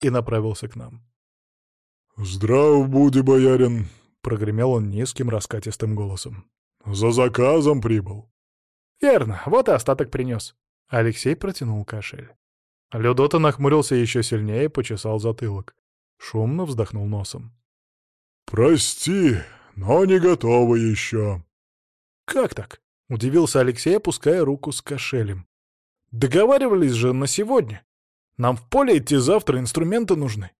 и направился к нам. «Здрав буди, боярин!» — прогремел он низким раскатистым голосом. «За заказом прибыл». «Верно, вот и остаток принес». Алексей протянул кошель. Людота нахмурился еще сильнее и почесал затылок. Шумно вздохнул носом. «Прости, но не готовы еще». «Как так?» — удивился Алексей, опуская руку с кошелем. «Договаривались же на сегодня. Нам в поле идти завтра, инструменты нужны».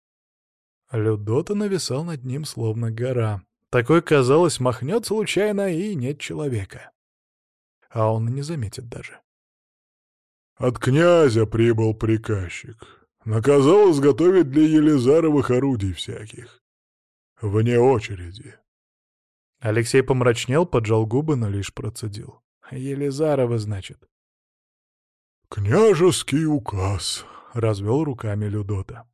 Людота нависал над ним словно гора. Такой, казалось, махнет случайно, и нет человека. А он не заметит даже. «От князя прибыл приказчик. Наказал изготовить для Елизаровых орудий всяких. Вне очереди». Алексей помрачнел, поджал губы, но лишь процедил. «Елизарова, значит». «Княжеский указ», — развел руками Людота.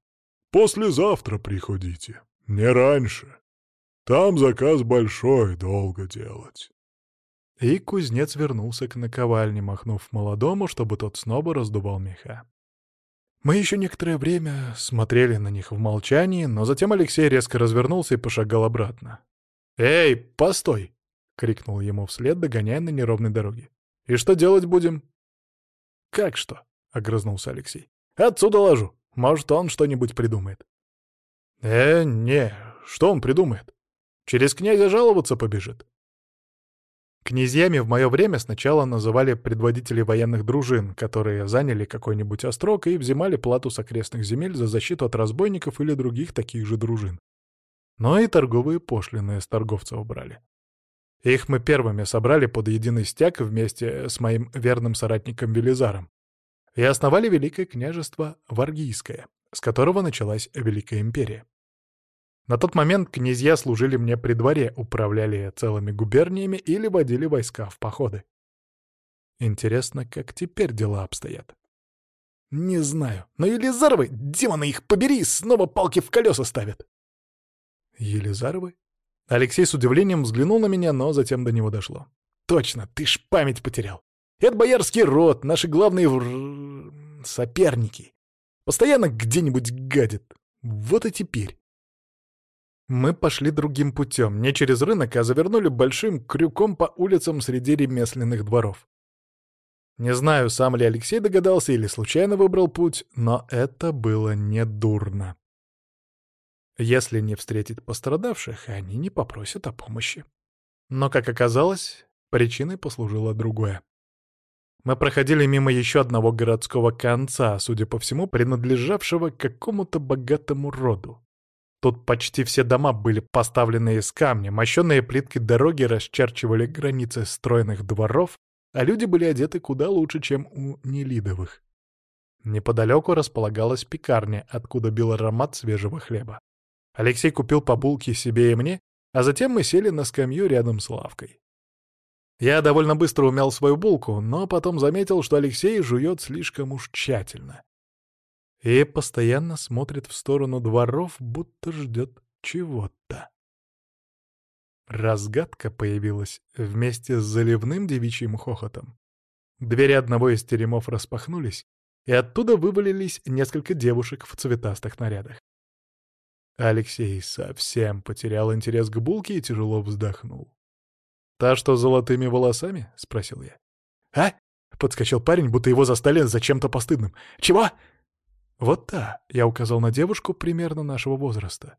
«Послезавтра приходите, не раньше. Там заказ большой, долго делать». И кузнец вернулся к наковальне, махнув молодому, чтобы тот снова раздувал меха. Мы еще некоторое время смотрели на них в молчании, но затем Алексей резко развернулся и пошагал обратно. «Эй, постой!» — крикнул ему вслед, догоняя на неровной дороге. «И что делать будем?» «Как что?» — огрызнулся Алексей. «Отсюда ложу. Может, он что-нибудь придумает». «Э, не, что он придумает? Через князя жаловаться побежит». Князьями в мое время сначала называли предводителей военных дружин, которые заняли какой-нибудь острог и взимали плату с окрестных земель за защиту от разбойников или других таких же дружин. Но и торговые пошлины с торговцев брали. Их мы первыми собрали под единый стяг вместе с моим верным соратником Велизаром и основали Великое княжество Варгийское, с которого началась Великая империя. На тот момент князья служили мне при дворе, управляли целыми губерниями или водили войска в походы. Интересно, как теперь дела обстоят. Не знаю, но Елизаровы, демоны их побери, снова палки в колеса ставят. Елизаровы? Алексей с удивлением взглянул на меня, но затем до него дошло. Точно, ты ж память потерял. Это боярский род, наши главные в... соперники. Постоянно где-нибудь гадят. Вот и теперь. Мы пошли другим путем, не через рынок, а завернули большим крюком по улицам среди ремесленных дворов. Не знаю, сам ли Алексей догадался или случайно выбрал путь, но это было недурно. Если не встретить пострадавших, они не попросят о помощи. Но, как оказалось, причиной послужило другое. Мы проходили мимо еще одного городского конца, судя по всему, принадлежавшего какому-то богатому роду. Тут почти все дома были поставлены из камня, мощенные плиткой дороги расчерчивали границы стройных дворов, а люди были одеты куда лучше, чем у Нелидовых. Неподалеку располагалась пекарня, откуда бил аромат свежего хлеба. Алексей купил по булке себе и мне, а затем мы сели на скамью рядом с лавкой. Я довольно быстро умял свою булку, но потом заметил, что Алексей жует слишком уж тщательно и постоянно смотрит в сторону дворов, будто ждет чего-то. Разгадка появилась вместе с заливным девичьим хохотом. Двери одного из теремов распахнулись, и оттуда вывалились несколько девушек в цветастых нарядах. Алексей совсем потерял интерес к булке и тяжело вздохнул. «Та, что с золотыми волосами?» — спросил я. «А?» — подскочил парень, будто его застали за чем-то постыдным. «Чего?» «Вот та», — я указал на девушку примерно нашего возраста.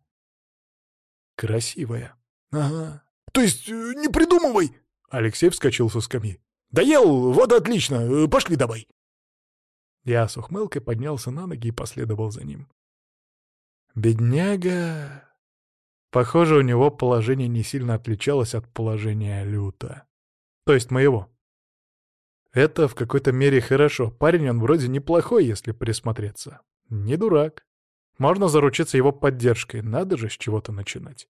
«Красивая». «Ага. То есть э, не придумывай!» Алексей вскочил со скамьи. «Доел, вот отлично, э, пошли давай!» Я с ухмылкой поднялся на ноги и последовал за ним. Бедняга... Похоже, у него положение не сильно отличалось от положения Люта. То есть моего. Это в какой-то мере хорошо. Парень он вроде неплохой, если присмотреться. Не дурак. Можно заручиться его поддержкой, надо же с чего-то начинать.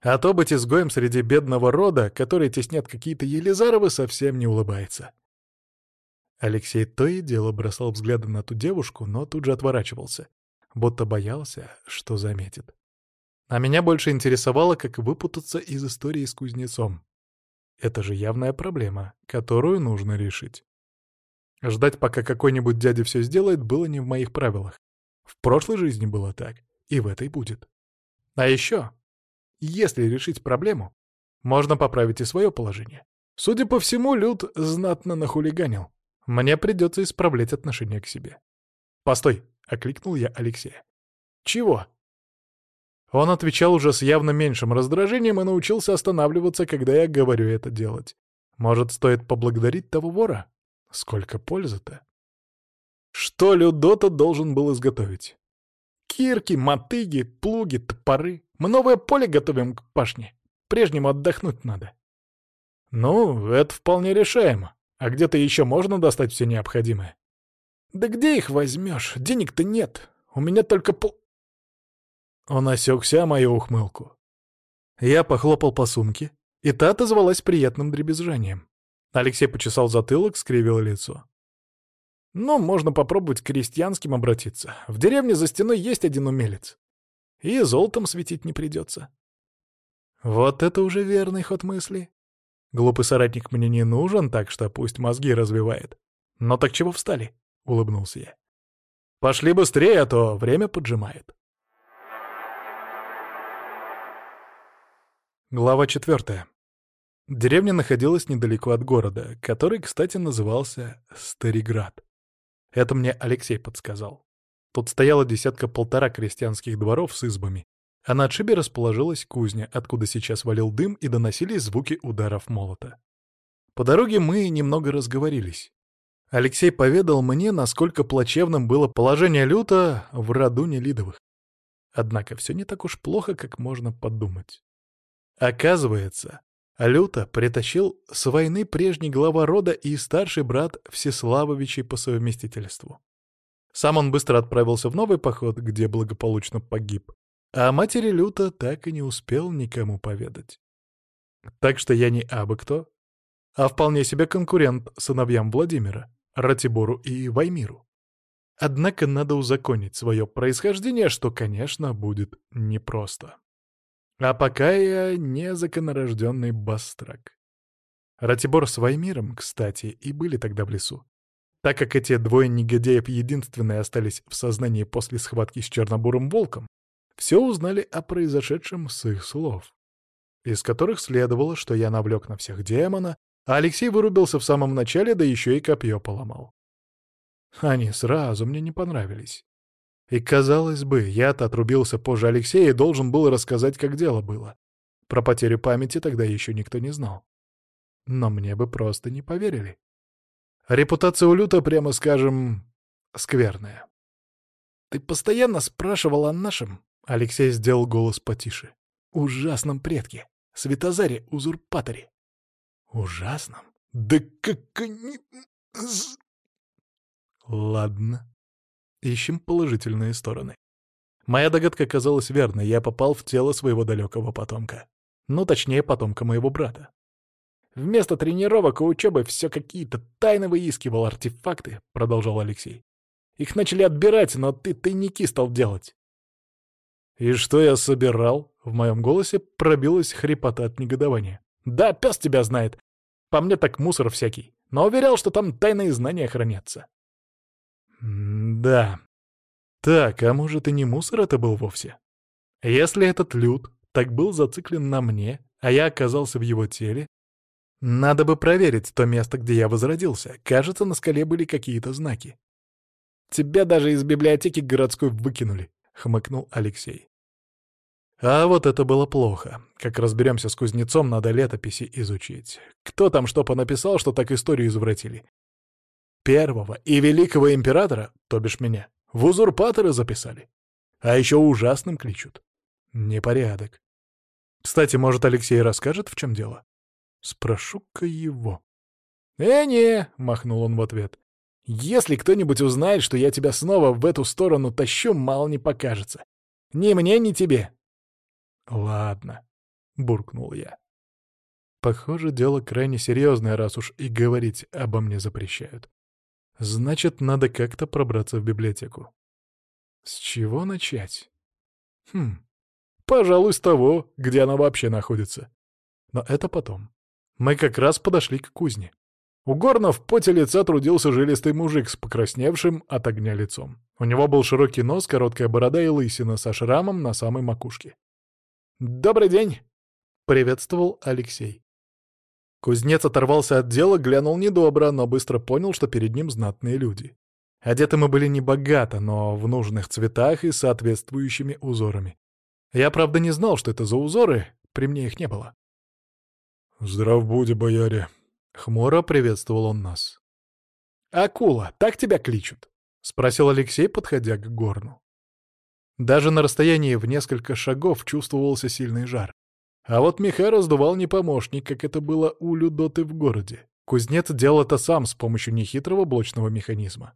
А то быть изгоем среди бедного рода, который теснят какие-то Елизаровы, совсем не улыбается. Алексей то и дело бросал взгляды на ту девушку, но тут же отворачивался, будто боялся, что заметит. А меня больше интересовало, как выпутаться из истории с кузнецом. Это же явная проблема, которую нужно решить. Ждать, пока какой-нибудь дядя все сделает, было не в моих правилах. В прошлой жизни было так, и в этой будет. А еще, если решить проблему, можно поправить и свое положение. Судя по всему, Люд знатно нахулиганил. Мне придется исправлять отношение к себе. «Постой!» — окликнул я Алексея. «Чего?» Он отвечал уже с явно меньшим раздражением и научился останавливаться, когда я говорю это делать. Может, стоит поблагодарить того вора? Сколько пользы-то? Что Людота должен был изготовить? Кирки, мотыги, плуги, топоры. Мы новое поле готовим к пашне. Прежнему отдохнуть надо. Ну, это вполне решаемо. А где-то еще можно достать все необходимое? Да где их возьмешь? Денег-то нет. У меня только пол... Он осекся мою ухмылку. Я похлопал по сумке, и та отозвалась приятным дребезжанием. Алексей почесал затылок, скривил лицо. «Ну, можно попробовать к крестьянским обратиться. В деревне за стеной есть один умелец. И золотом светить не придется». Вот это уже верный ход мысли. Глупый соратник мне не нужен, так что пусть мозги развивает. Но так чего встали? — улыбнулся я. «Пошли быстрее, а то время поджимает». Глава четвертая. Деревня находилась недалеко от города, который, кстати, назывался Стариград. Это мне Алексей подсказал. Тут стояла десятка-полтора крестьянских дворов с избами, а на отшибе расположилась кузня, откуда сейчас валил дым и доносились звуки ударов молота. По дороге мы немного разговорились. Алексей поведал мне, насколько плачевным было положение Люта в роду Нелидовых. Однако все не так уж плохо, как можно подумать. Оказывается, Люта притащил с войны прежний глава рода и старший брат Всеславовичей по совместительству. Сам он быстро отправился в новый поход, где благополучно погиб, а матери Люта так и не успел никому поведать. Так что я не абы кто, а вполне себе конкурент сыновьям Владимира, Ратибору и Ваймиру. Однако надо узаконить свое происхождение, что, конечно, будет непросто. А пока я не законорожденный бастрак. Ратибор с Ваймиром, кстати, и были тогда в лесу. Так как эти двое негодяев единственные остались в сознании после схватки с чернобурым волком, все узнали о произошедшем с их слов, из которых следовало, что я навлек на всех демона, а Алексей вырубился в самом начале, да еще и копье поломал. Они сразу мне не понравились. И, казалось бы, я-то отрубился позже Алексея и должен был рассказать, как дело было. Про потерю памяти тогда еще никто не знал. Но мне бы просто не поверили. Репутация у Люта, прямо скажем, скверная. «Ты постоянно спрашивал о нашем?» Алексей сделал голос потише. «Ужасном предке, Светозаре-узурпаторе. Ужасном? Да как они... Ладно. Ищем положительные стороны. Моя догадка оказалась верной, я попал в тело своего далекого потомка. Ну, точнее, потомка моего брата. Вместо тренировок и учебы все какие-то тайны выискивал артефакты, продолжал Алексей. Их начали отбирать, но ты тайники стал делать. И что я собирал? В моем голосе пробилась хрипота от негодования. Да, пес тебя знает. По мне так мусор всякий. Но уверял, что там тайные знания хранятся. Да. Так, а может и не мусор это был вовсе? Если этот люд так был зациклен на мне, а я оказался в его теле, надо бы проверить то место, где я возродился. Кажется, на скале были какие-то знаки. «Тебя даже из библиотеки городской выкинули», — хмыкнул Алексей. А вот это было плохо. Как разберемся с кузнецом, надо летописи изучить. Кто там что понаписал, что так историю извратили? Первого и великого императора, то бишь меня, в узурпаторы записали. А еще ужасным кличут. Непорядок. Кстати, может, Алексей расскажет, в чем дело? Спрошу-ка его. «Э-не!» — махнул он в ответ. «Если кто-нибудь узнает, что я тебя снова в эту сторону тащу, мало не покажется. Ни мне, ни тебе. «Ладно», — буркнул я. «Похоже, дело крайне серьезное, раз уж и говорить обо мне запрещают. Значит, надо как-то пробраться в библиотеку. С чего начать? Хм, пожалуй, с того, где она вообще находится. Но это потом. Мы как раз подошли к кузне. У горна в поте лица трудился жилистый мужик с покрасневшим от огня лицом. У него был широкий нос, короткая борода и лысина со шрамом на самой макушке. «Добрый день!» — приветствовал Алексей. Кузнец оторвался от дела, глянул недобро, но быстро понял, что перед ним знатные люди. Одеты мы были небогато, но в нужных цветах и соответствующими узорами. Я, правда, не знал, что это за узоры, при мне их не было. «Здрав буди, бояре!» — хмуро приветствовал он нас. «Акула, так тебя кличут?» — спросил Алексей, подходя к горну. Даже на расстоянии в несколько шагов чувствовался сильный жар. А вот меха раздувал не помощник, как это было у Людоты в городе. Кузнец делал это сам с помощью нехитрого блочного механизма.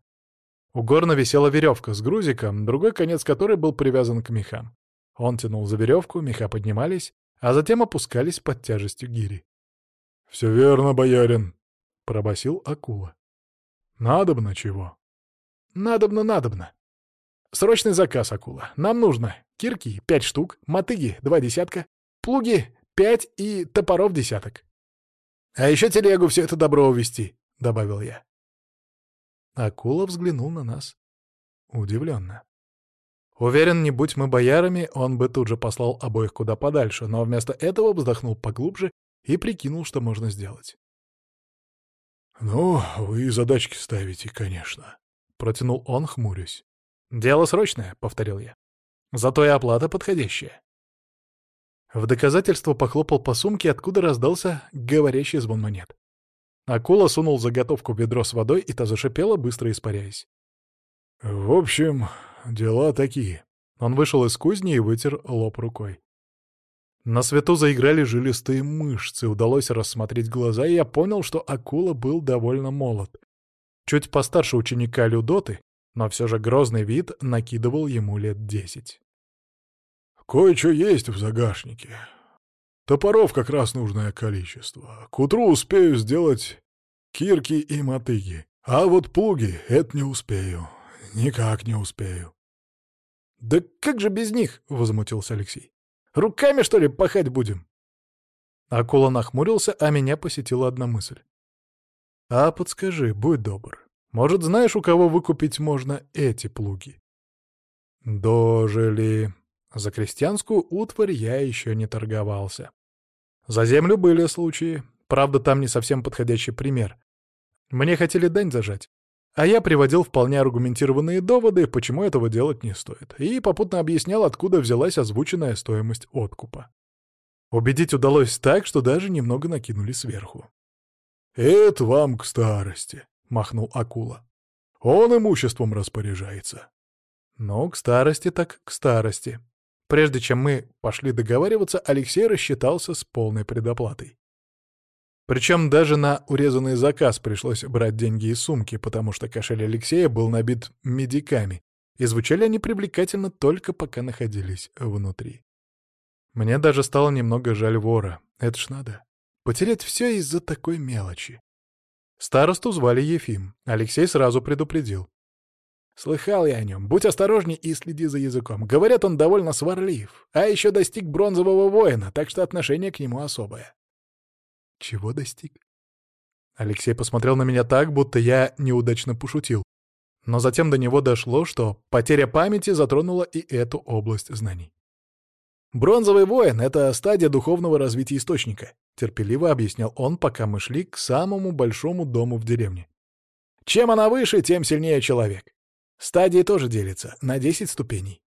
У горна висела веревка с грузиком, другой конец которой был привязан к мехам. Он тянул за веревку, меха поднимались, а затем опускались под тяжестью гири. — Все верно, боярин, — пробасил акула. — Надобно чего? — Надобно, надобно. Срочный заказ, акула. Нам нужно кирки — пять штук, мотыги — два десятка, плуги — пять и топоров десяток. — А еще телегу все это добро увести, — добавил я. Акула взглянул на нас удивленно. Уверен, не будь мы боярами, он бы тут же послал обоих куда подальше, но вместо этого вздохнул поглубже и прикинул, что можно сделать. «Ну, вы задачки ставите, конечно», — протянул он, хмурясь. «Дело срочное», — повторил я. «Зато и оплата подходящая». В доказательство похлопал по сумке, откуда раздался говорящий звон монет. Акула сунул заготовку в ведро с водой, и та зашипела, быстро испаряясь. «В общем, дела такие». Он вышел из кузни и вытер лоб рукой. На свету заиграли жилистые мышцы, удалось рассмотреть глаза, и я понял, что акула был довольно молод. Чуть постарше ученика Людоты, но все же грозный вид накидывал ему лет десять. «Кое-что есть в загашнике. Топоров как раз нужное количество. К утру успею сделать кирки и мотыги. А вот плуги — это не успею. Никак не успею. «Да как же без них?» — возмутился Алексей. «Руками, что ли, пахать будем?» Акула нахмурился, а меня посетила одна мысль. «А подскажи, будь добр, может, знаешь, у кого выкупить можно эти плуги?» «Дожили. За крестьянскую утварь я еще не торговался. За землю были случаи, правда, там не совсем подходящий пример. Мне хотели дань зажать, а я приводил вполне аргументированные доводы, почему этого делать не стоит, и попутно объяснял, откуда взялась озвученная стоимость откупа. Убедить удалось так, что даже немного накинули сверху. «Это вам к старости», — махнул акула. «Он имуществом распоряжается». «Ну, к старости так к старости». Прежде чем мы пошли договариваться, Алексей рассчитался с полной предоплатой. Причем даже на урезанный заказ пришлось брать деньги из сумки, потому что кошель Алексея был набит медиками, и звучали они привлекательно только пока находились внутри. Мне даже стало немного жаль вора. Это ж надо. Потерять все из-за такой мелочи. Старосту звали Ефим. Алексей сразу предупредил. Слыхал я о нем. Будь осторожней и следи за языком. Говорят, он довольно сварлив. А еще достиг бронзового воина, так что отношение к нему особое. Чего достиг? Алексей посмотрел на меня так, будто я неудачно пошутил. Но затем до него дошло, что потеря памяти затронула и эту область знаний. «Бронзовый воин — это стадия духовного развития источника», — терпеливо объяснял он, пока мы шли к самому большому дому в деревне. «Чем она выше, тем сильнее человек. Стадии тоже делятся на 10 ступеней».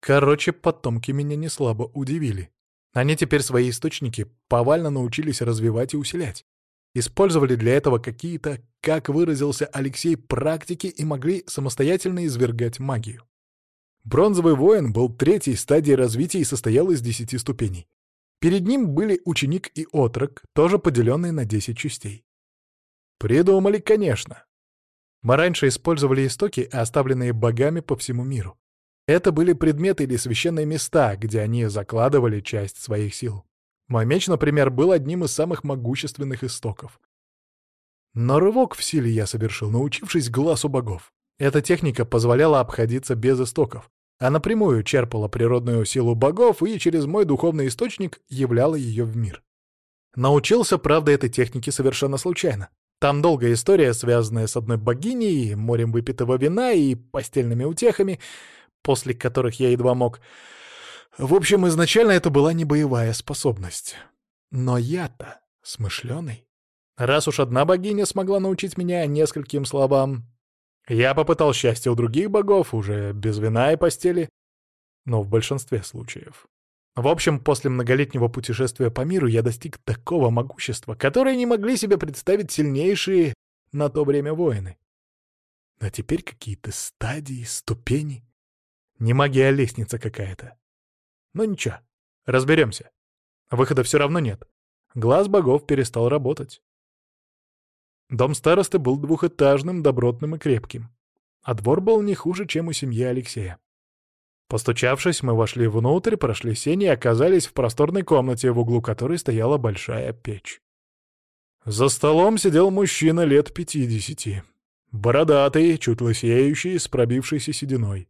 Короче, потомки меня не слабо удивили. Они теперь свои источники повально научились развивать и усилять. Использовали для этого какие-то, как выразился Алексей, практики и могли самостоятельно извергать магию. Бронзовый воин был третьей стадией развития и состоял из десяти ступеней. Перед ним были ученик и отрок, тоже поделенные на десять частей. Придумали, конечно. Мы раньше использовали истоки, оставленные богами по всему миру. Это были предметы или священные места, где они закладывали часть своих сил. Мой меч, например, был одним из самых могущественных истоков. Но рывок в силе я совершил, научившись глазу богов. Эта техника позволяла обходиться без истоков, а напрямую черпала природную силу богов и через мой духовный источник являла ее в мир. Научился, правда, этой технике совершенно случайно. Там долгая история, связанная с одной богиней, морем выпитого вина и постельными утехами, после которых я едва мог... В общем, изначально это была не боевая способность. Но я-то смышленый. Раз уж одна богиня смогла научить меня нескольким словам, я попытал счастье у других богов, уже без вина и постели, но в большинстве случаев. В общем, после многолетнего путешествия по миру я достиг такого могущества, которое не могли себе представить сильнейшие на то время воины. А теперь какие-то стадии, ступени. Не магия, а лестница какая-то. Но ничего, разберемся. Выхода все равно нет. Глаз богов перестал работать. Дом старосты был двухэтажным, добротным и крепким. А двор был не хуже, чем у семьи Алексея. Постучавшись, мы вошли внутрь, прошли сени и оказались в просторной комнате, в углу которой стояла большая печь. За столом сидел мужчина лет пятидесяти. Бородатый, чуть лысеющий, с пробившейся сединой.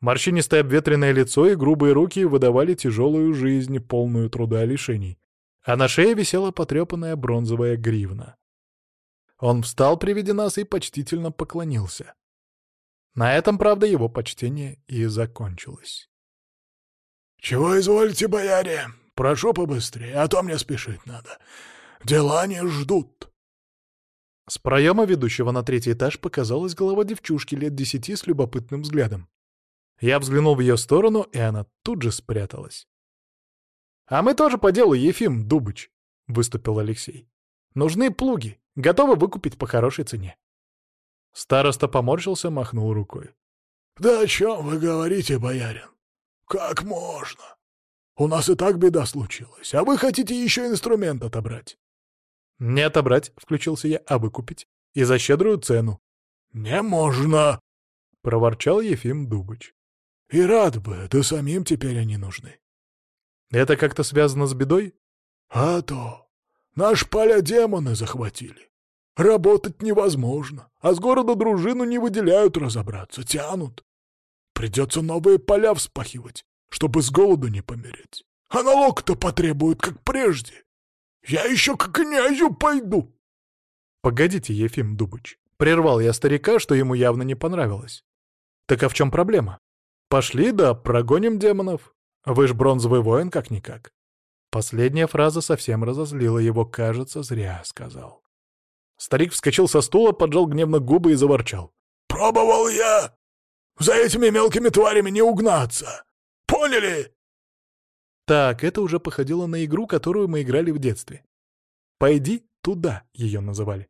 Морщинистое обветренное лицо и грубые руки выдавали тяжелую жизнь, полную труда лишений. А на шее висела потрепанная бронзовая гривна. Он встал при виде нас и почтительно поклонился. На этом, правда, его почтение и закончилось. «Чего изволите, бояре? Прошу побыстрее, а то мне спешить надо. Дела не ждут». С проема ведущего на третий этаж показалась голова девчушки лет десяти с любопытным взглядом. Я взглянул в ее сторону, и она тут же спряталась. «А мы тоже по делу, Ефим Дубыч», — выступил Алексей. «Нужны плуги, готовы выкупить по хорошей цене». Староста поморщился, махнул рукой. «Да о чем вы говорите, боярин? Как можно? У нас и так беда случилась, а вы хотите еще инструмент отобрать?» «Не отобрать», — включился я, — «а выкупить. И за щедрую цену». «Не можно!» — проворчал Ефим Дубыч. «И рад бы, да самим теперь они нужны». «Это как-то связано с бедой?» «А то! Наш поля демоны захватили. Работать невозможно, а с города дружину не выделяют разобраться, тянут. Придется новые поля вспахивать, чтобы с голоду не помереть. А налог-то потребуют, как прежде. Я еще к князю пойду. Погодите, Ефим Дубыч. Прервал я старика, что ему явно не понравилось. Так а в чем проблема? Пошли, да прогоним демонов. Вы ж бронзовый воин, как-никак. Последняя фраза совсем разозлила его, кажется, зря сказал. Старик вскочил со стула, поджал гневно губы и заворчал. «Пробовал я! За этими мелкими тварями не угнаться! Поняли?» Так, это уже походило на игру, которую мы играли в детстве. «Пойди туда» ее называли.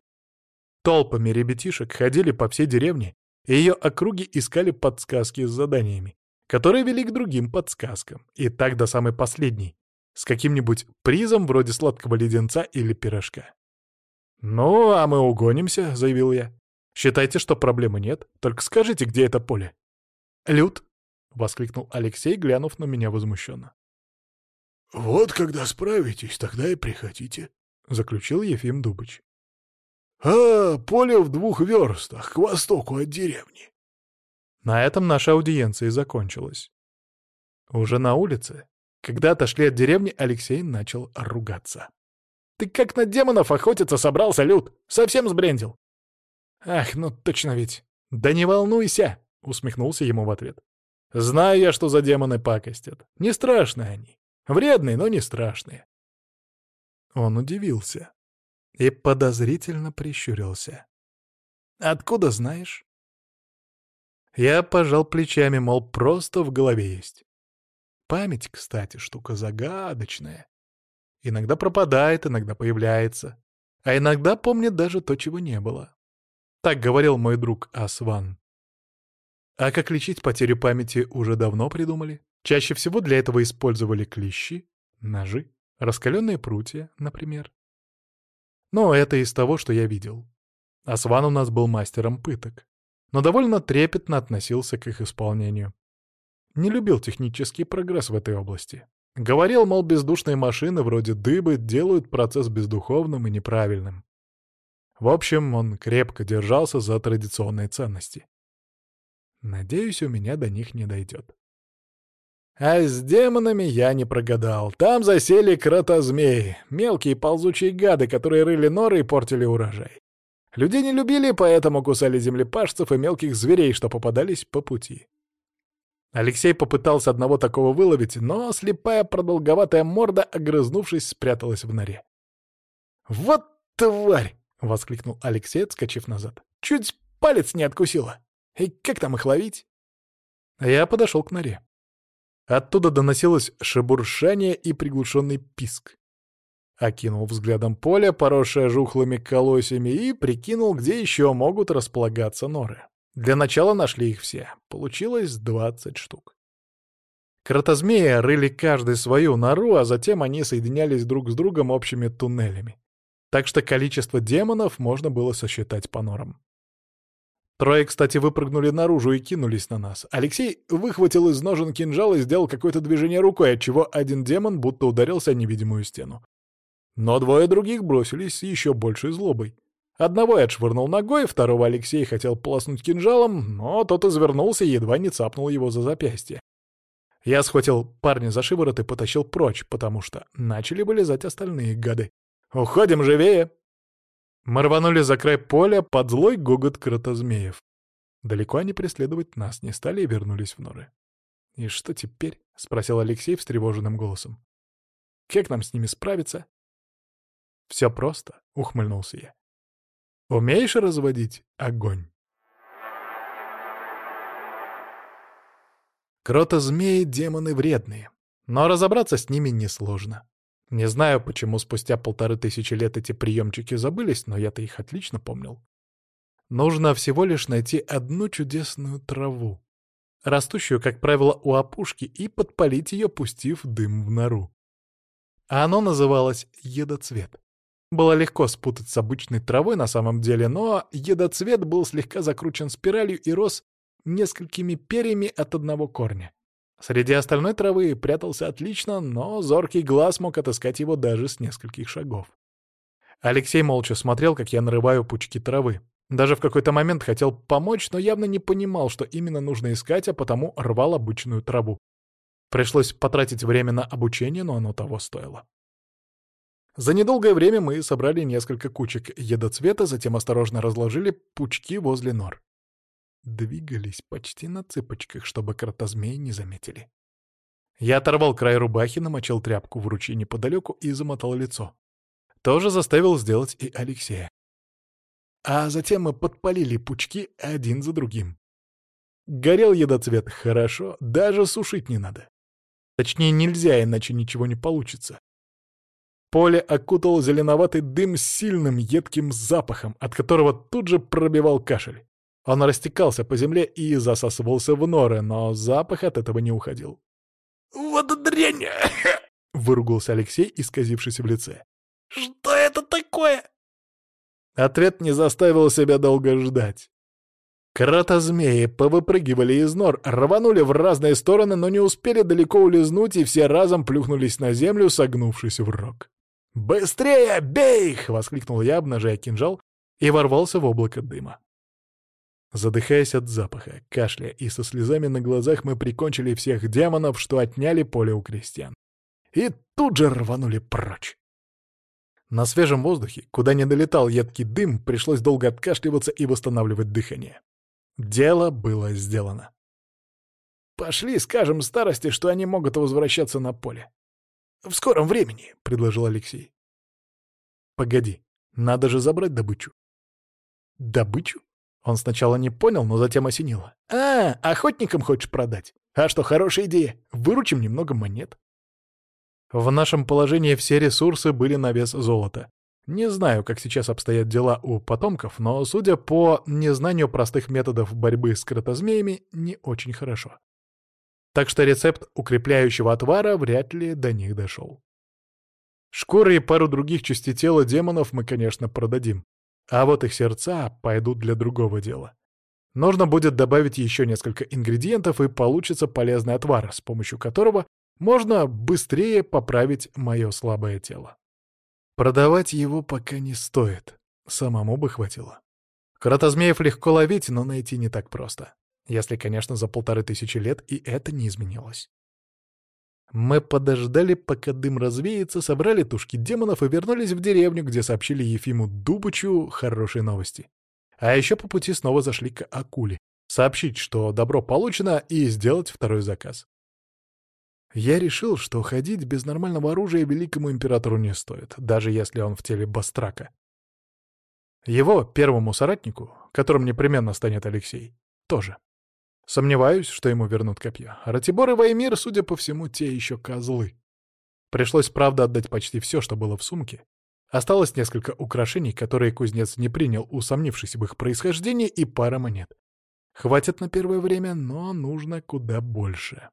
Толпами ребятишек ходили по всей деревне, и ее округи искали подсказки с заданиями, которые вели к другим подсказкам, и так до самой последней, с каким-нибудь призом вроде сладкого леденца или пирожка. «Ну, а мы угонимся», — заявил я. «Считайте, что проблемы нет. Только скажите, где это поле?» «Люд», — воскликнул Алексей, глянув на меня возмущенно. «Вот когда справитесь, тогда и приходите», — заключил Ефим Дубыч. «А, поле в двух верстах, к востоку от деревни». На этом наша аудиенция и закончилась. Уже на улице, когда отошли от деревни, Алексей начал ругаться. Ты как на демонов охотиться собрался, Люд? Совсем сбрендил?» «Ах, ну точно ведь!» «Да не волнуйся!» — усмехнулся ему в ответ. «Знаю я, что за демоны пакостят. Не страшные они. Вредные, но не страшные». Он удивился и подозрительно прищурился. «Откуда знаешь?» Я пожал плечами, мол, просто в голове есть. Память, кстати, штука загадочная. Иногда пропадает, иногда появляется. А иногда помнит даже то, чего не было. Так говорил мой друг Асван. А как лечить потерю памяти уже давно придумали. Чаще всего для этого использовали клещи, ножи, раскаленные прутья, например. Но это из того, что я видел. Асван у нас был мастером пыток, но довольно трепетно относился к их исполнению. Не любил технический прогресс в этой области. Говорил, мол, бездушные машины вроде дыбы делают процесс бездуховным и неправильным. В общем, он крепко держался за традиционные ценности. Надеюсь, у меня до них не дойдет. А с демонами я не прогадал. Там засели кротозмеи, мелкие ползучие гады, которые рыли норы и портили урожай. Людей не любили, поэтому кусали землепашцев и мелких зверей, что попадались по пути. Алексей попытался одного такого выловить, но слепая продолговатая морда, огрызнувшись, спряталась в норе. «Вот тварь!» — воскликнул Алексей, отскочив назад. «Чуть палец не откусила! И как там их ловить?» Я подошел к норе. Оттуда доносилось шебуршание и приглушенный писк. Окинул взглядом поле, поросшее жухлыми колосьями, и прикинул, где еще могут располагаться норы. Для начала нашли их все. Получилось 20 штук. Кротозмеи рыли каждый свою нору, а затем они соединялись друг с другом общими туннелями. Так что количество демонов можно было сосчитать по норам. Трое, кстати, выпрыгнули наружу и кинулись на нас. Алексей выхватил из ножен кинжал и сделал какое-то движение рукой, отчего один демон будто ударился о невидимую стену. Но двое других бросились с еще большей злобой. Одного я отшвырнул ногой, второго Алексей хотел полоснуть кинжалом, но тот извернулся и едва не цапнул его за запястье. Я схватил парня за шиворот и потащил прочь, потому что начали вылезать остальные гады. «Уходим живее!» Мы рванули за край поля под злой гогот кротозмеев. Далеко они преследовать нас не стали и вернулись в норы. «И что теперь?» — спросил Алексей встревоженным голосом. «Как нам с ними справиться?» «Все просто», — ухмыльнулся я. «Умеешь разводить огонь?» Крота-змеи — демоны вредные, но разобраться с ними несложно. Не знаю, почему спустя полторы тысячи лет эти приемчики забылись, но я-то их отлично помнил. Нужно всего лишь найти одну чудесную траву, растущую, как правило, у опушки, и подпалить ее, пустив дым в нору. А оно называлось едоцвет. Было легко спутать с обычной травой на самом деле, но едоцвет был слегка закручен спиралью и рос несколькими перьями от одного корня. Среди остальной травы прятался отлично, но зоркий глаз мог отыскать его даже с нескольких шагов. Алексей молча смотрел, как я нарываю пучки травы. Даже в какой-то момент хотел помочь, но явно не понимал, что именно нужно искать, а потому рвал обычную траву. Пришлось потратить время на обучение, но оно того стоило. За недолгое время мы собрали несколько кучек едоцвета, затем осторожно разложили пучки возле нор. Двигались почти на цыпочках, чтобы кротозмеи не заметили. Я оторвал край рубахи, намочил тряпку в ручье неподалеку и замотал лицо. Тоже заставил сделать и Алексея. А затем мы подпалили пучки один за другим. Горел едоцвет хорошо, даже сушить не надо. Точнее, нельзя, иначе ничего не получится. Поле окутал зеленоватый дым с сильным едким запахом, от которого тут же пробивал кашель. Он растекался по земле и засасывался в норы, но запах от этого не уходил. «Вот дрянь!» — выругался Алексей, исказившись в лице. «Что это такое?» Ответ не заставил себя долго ждать. Кротозмеи повыпрыгивали из нор, рванули в разные стороны, но не успели далеко улизнуть, и все разом плюхнулись на землю, согнувшись в рог. «Быстрее, бей их!» — воскликнул я, обнажая кинжал, и ворвался в облако дыма. Задыхаясь от запаха, кашля и со слезами на глазах мы прикончили всех демонов, что отняли поле у крестьян. И тут же рванули прочь. На свежем воздухе, куда не долетал едкий дым, пришлось долго откашливаться и восстанавливать дыхание. Дело было сделано. «Пошли, скажем старости, что они могут возвращаться на поле. В скором времени», — предложил Алексей. «Погоди, надо же забрать добычу». «Добычу?» Он сначала не понял, но затем осенило. «А, охотникам хочешь продать? А что, хорошая идея. Выручим немного монет». В нашем положении все ресурсы были на вес золота. Не знаю, как сейчас обстоят дела у потомков, но, судя по незнанию простых методов борьбы с кротозмеями, не очень хорошо. Так что рецепт укрепляющего отвара вряд ли до них дошел. Шкуры и пару других частей тела демонов мы, конечно, продадим. А вот их сердца пойдут для другого дела. Нужно будет добавить еще несколько ингредиентов, и получится полезный отвар, с помощью которого можно быстрее поправить мое слабое тело. Продавать его пока не стоит. Самому бы хватило. Кротозмеев легко ловить, но найти не так просто. Если, конечно, за полторы тысячи лет и это не изменилось. Мы подождали, пока дым развеется, собрали тушки демонов и вернулись в деревню, где сообщили Ефиму Дубычу хорошие новости. А еще по пути снова зашли к Акуле, сообщить, что добро получено, и сделать второй заказ. Я решил, что ходить без нормального оружия великому императору не стоит, даже если он в теле Бастрака. Его первому соратнику, которым непременно станет Алексей, тоже. Сомневаюсь, что ему вернут копье. Ратибор и Ваймир, судя по всему, те еще козлы. Пришлось, правда, отдать почти все, что было в сумке. Осталось несколько украшений, которые кузнец не принял, усомнившись в их происхождении, и пара монет. Хватит на первое время, но нужно куда больше.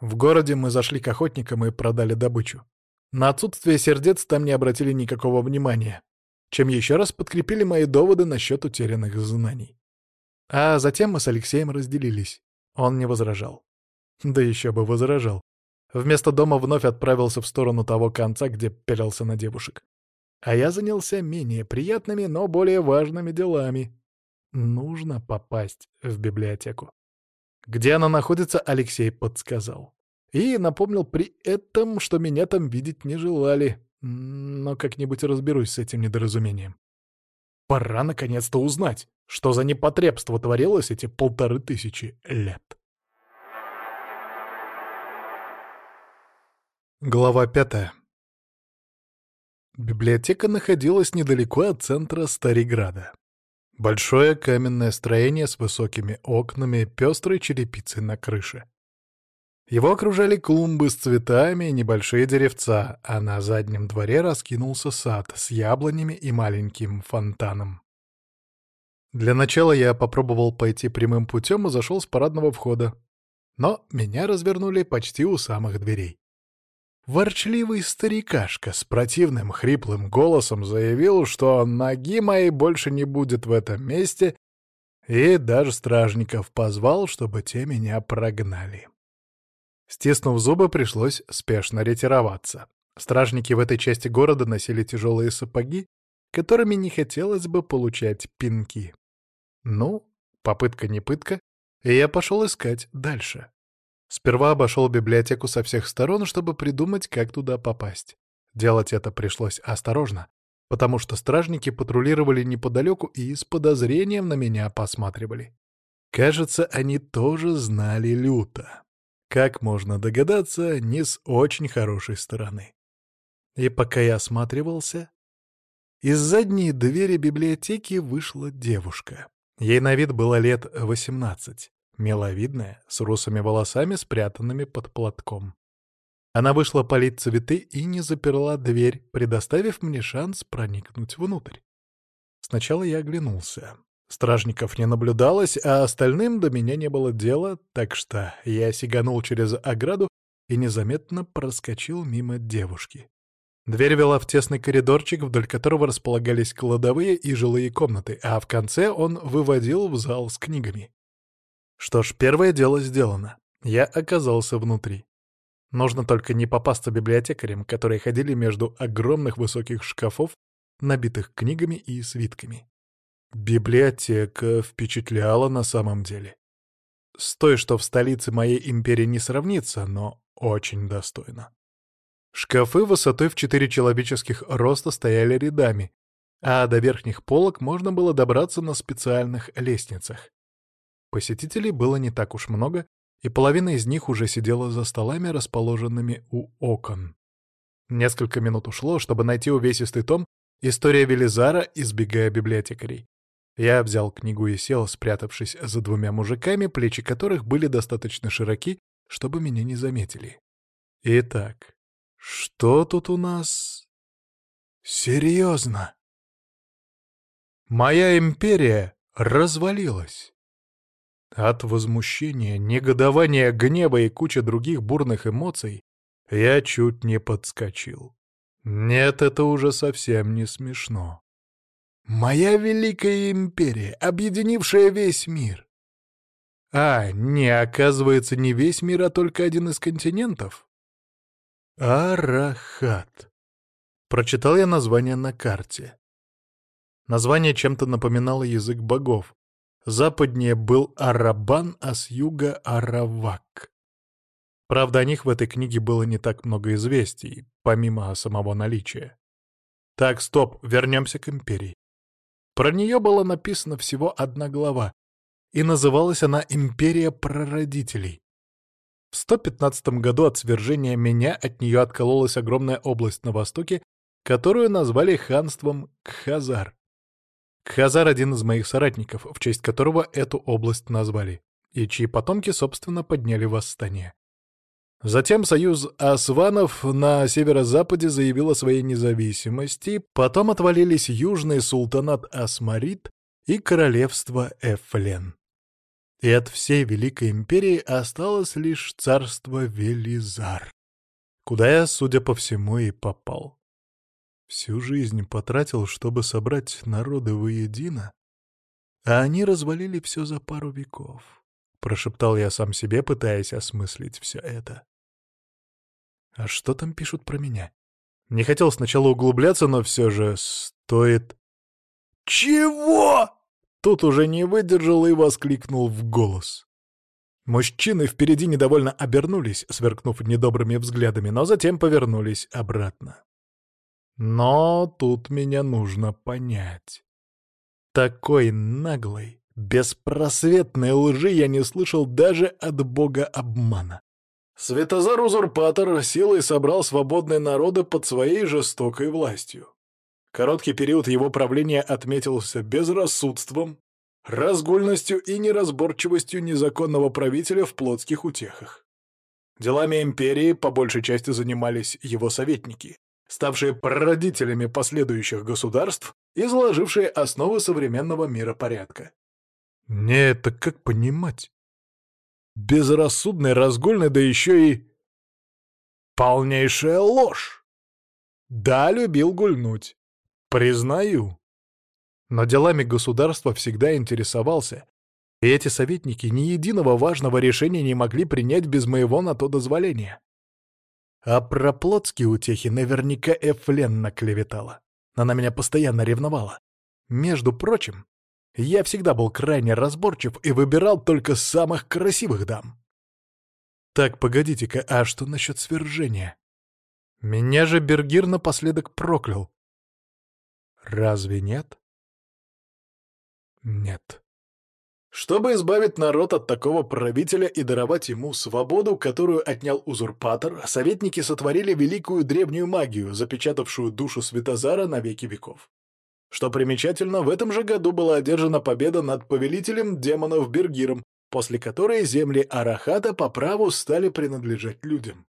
В городе мы зашли к охотникам и продали добычу. На отсутствие сердец там не обратили никакого внимания, чем еще раз подкрепили мои доводы насчет утерянных знаний. А затем мы с Алексеем разделились. Он не возражал. Да еще бы возражал. Вместо дома вновь отправился в сторону того конца, где пялился на девушек. А я занялся менее приятными, но более важными делами. Нужно попасть в библиотеку. Где она находится, Алексей подсказал. И напомнил при этом, что меня там видеть не желали. Но как-нибудь разберусь с этим недоразумением. Пора наконец-то узнать, что за непотребство творилось эти полторы тысячи лет. Глава пятая. Библиотека находилась недалеко от центра Стариграда. Большое каменное строение с высокими окнами, пестрой черепицей на крыше. Его окружали клумбы с цветами и небольшие деревца, а на заднем дворе раскинулся сад с яблонями и маленьким фонтаном. Для начала я попробовал пойти прямым путем и зашел с парадного входа. Но меня развернули почти у самых дверей. Ворчливый старикашка с противным хриплым голосом заявил, что ноги моей больше не будет в этом месте, и даже стражников позвал, чтобы те меня прогнали. Стиснув зубы, пришлось спешно ретироваться. Стражники в этой части города носили тяжелые сапоги, которыми не хотелось бы получать пинки. Ну, попытка не пытка, и я пошел искать дальше. Сперва обошел библиотеку со всех сторон, чтобы придумать, как туда попасть. Делать это пришлось осторожно, потому что стражники патрулировали неподалеку и с подозрением на меня посматривали. Кажется, они тоже знали люто. Как можно догадаться, не с очень хорошей стороны. И пока я осматривался, из задней двери библиотеки вышла девушка. Ей на вид было лет восемнадцать миловидная, с русыми волосами, спрятанными под платком. Она вышла полить цветы и не заперла дверь, предоставив мне шанс проникнуть внутрь. Сначала я оглянулся. Стражников не наблюдалось, а остальным до меня не было дела, так что я сиганул через ограду и незаметно проскочил мимо девушки. Дверь вела в тесный коридорчик, вдоль которого располагались кладовые и жилые комнаты, а в конце он выводил в зал с книгами. Что ж, первое дело сделано. Я оказался внутри. Нужно только не попасться библиотекарям, которые ходили между огромных высоких шкафов, набитых книгами и свитками. Библиотека впечатляла на самом деле. С той, что в столице моей империи не сравнится, но очень достойно. Шкафы высотой в четыре человеческих роста стояли рядами, а до верхних полок можно было добраться на специальных лестницах. Посетителей было не так уж много, и половина из них уже сидела за столами, расположенными у окон. Несколько минут ушло, чтобы найти увесистый том «История Велизара, избегая библиотекарей». Я взял книгу и сел, спрятавшись за двумя мужиками, плечи которых были достаточно широки, чтобы меня не заметили. Итак, что тут у нас? Серьезно? Моя империя развалилась. От возмущения, негодования, гнева и кучи других бурных эмоций я чуть не подскочил. Нет, это уже совсем не смешно. Моя великая империя, объединившая весь мир. А, не, оказывается, не весь мир, а только один из континентов. Арахат. Прочитал я название на карте. Название чем-то напоминало язык богов, Западнее был Арабан, а с юга — Аравак. Правда, о них в этой книге было не так много известий, помимо самого наличия. Так, стоп, вернемся к империи. Про нее было написано всего одна глава, и называлась она «Империя прародителей». В 115 году от свержения меня от нее откололась огромная область на востоке, которую назвали ханством Кхазар. Кхазар — один из моих соратников, в честь которого эту область назвали, и чьи потомки, собственно, подняли восстание. Затем союз Асванов на северо-западе заявил о своей независимости, потом отвалились южный султанат Асмарит и королевство Эфлен. И от всей Великой Империи осталось лишь царство Велизар, куда я, судя по всему, и попал. Всю жизнь потратил, чтобы собрать народы воедино, а они развалили все за пару веков. Прошептал я сам себе, пытаясь осмыслить все это. А что там пишут про меня? Не хотел сначала углубляться, но все же стоит... «Чего?» Тут уже не выдержал и воскликнул в голос. Мужчины впереди недовольно обернулись, сверкнув недобрыми взглядами, но затем повернулись обратно. Но тут меня нужно понять. Такой наглой, беспросветной лжи я не слышал даже от бога обмана. Светозар-узурпатор силой собрал свободные народы под своей жестокой властью. Короткий период его правления отметился безрассудством, разгульностью и неразборчивостью незаконного правителя в плотских утехах. Делами империи по большей части занимались его советники, ставшие прародителями последующих государств и заложившие основы современного миропорядка. Не это как понимать? Безрассудный, разгульный, да еще и... Полнейшая ложь! Да, любил гульнуть. Признаю. Но делами государства всегда интересовался, и эти советники ни единого важного решения не могли принять без моего на то дозволения. А про плотские утехи наверняка Эфлен наклеветала. Она меня постоянно ревновала. Между прочим, я всегда был крайне разборчив и выбирал только самых красивых дам. Так, погодите-ка, а что насчет свержения? Меня же Бергир напоследок проклял. Разве нет? Нет. Чтобы избавить народ от такого правителя и даровать ему свободу, которую отнял узурпатор, советники сотворили великую древнюю магию, запечатавшую душу Светозара на веки веков. Что примечательно, в этом же году была одержана победа над повелителем демонов Бергиром, после которой земли Арахата по праву стали принадлежать людям.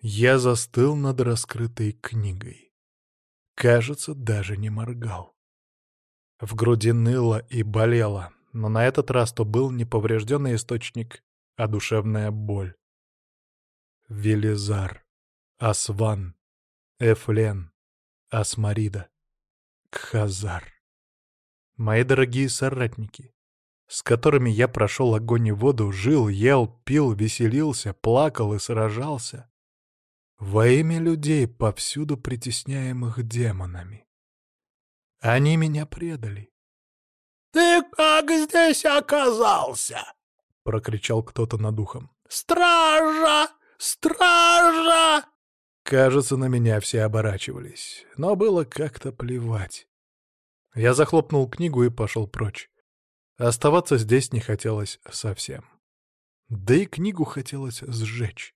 Я застыл над раскрытой книгой. Кажется, даже не моргал. В груди ныло и болело, но на этот раз то был не поврежденный источник, а душевная боль. Велизар, Асван, Эфлен, Асмарида. Кхазар. Мои дорогие соратники, с которыми я прошел огонь и воду, жил, ел, пил, веселился, плакал и сражался. Во имя людей, повсюду притесняемых демонами. Они меня предали. «Ты как здесь оказался?» — прокричал кто-то над ухом. «Стража! Стража!» Кажется, на меня все оборачивались, но было как-то плевать. Я захлопнул книгу и пошел прочь. Оставаться здесь не хотелось совсем. Да и книгу хотелось сжечь.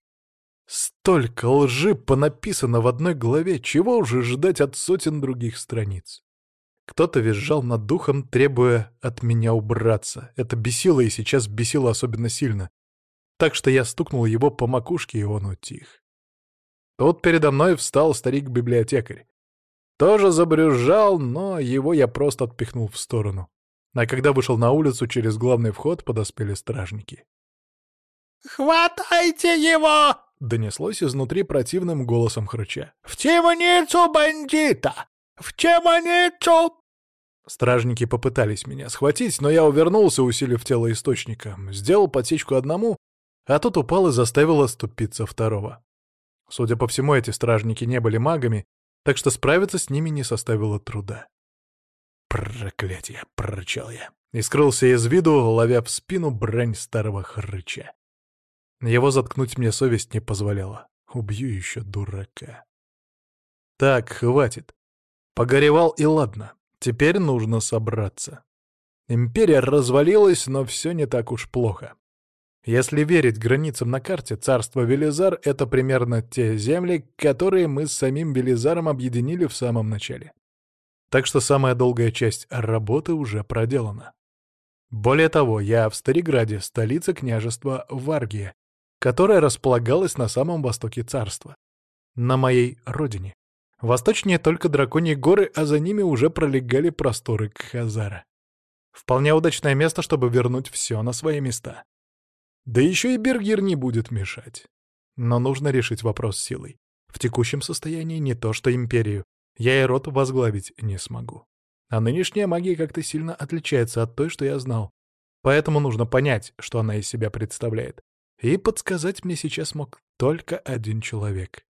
Столько лжи понаписано в одной главе, чего уже ждать от сотен других страниц. Кто-то визжал над духом, требуя от меня убраться. Это бесило и сейчас бесило особенно сильно. Так что я стукнул его по макушке, и он утих. Тут передо мной встал старик-библиотекарь. Тоже забрюзжал, но его я просто отпихнул в сторону. А когда вышел на улицу, через главный вход подоспели стражники. «Хватайте его!» — донеслось изнутри противным голосом хрыча. «В темницу бандита! В темницу!» Стражники попытались меня схватить, но я увернулся, усилив тело источника. Сделал подсечку одному, а тот упал и заставил оступиться второго. Судя по всему, эти стражники не были магами, так что справиться с ними не составило труда. «Проклятие!» — прорычал я. И скрылся из виду, ловя в спину брань старого хрыча. Его заткнуть мне совесть не позволяла. Убью еще дурака. Так, хватит. Погоревал и ладно. Теперь нужно собраться. Империя развалилась, но все не так уж плохо. Если верить границам на карте, царство Велизар — это примерно те земли, которые мы с самим Велизаром объединили в самом начале. Так что самая долгая часть работы уже проделана. Более того, я в Стариграде, столице княжества Варгия, которое располагалось на самом востоке царства. На моей родине. Восточнее только Драконьи горы, а за ними уже пролегали просторы Кхазара. Вполне удачное место, чтобы вернуть все на свои места. Да еще и Бергер не будет мешать. Но нужно решить вопрос силой. В текущем состоянии не то что империю. Я и рот возглавить не смогу. А нынешняя магия как-то сильно отличается от той, что я знал. Поэтому нужно понять, что она из себя представляет. И подсказать мне сейчас мог только один человек.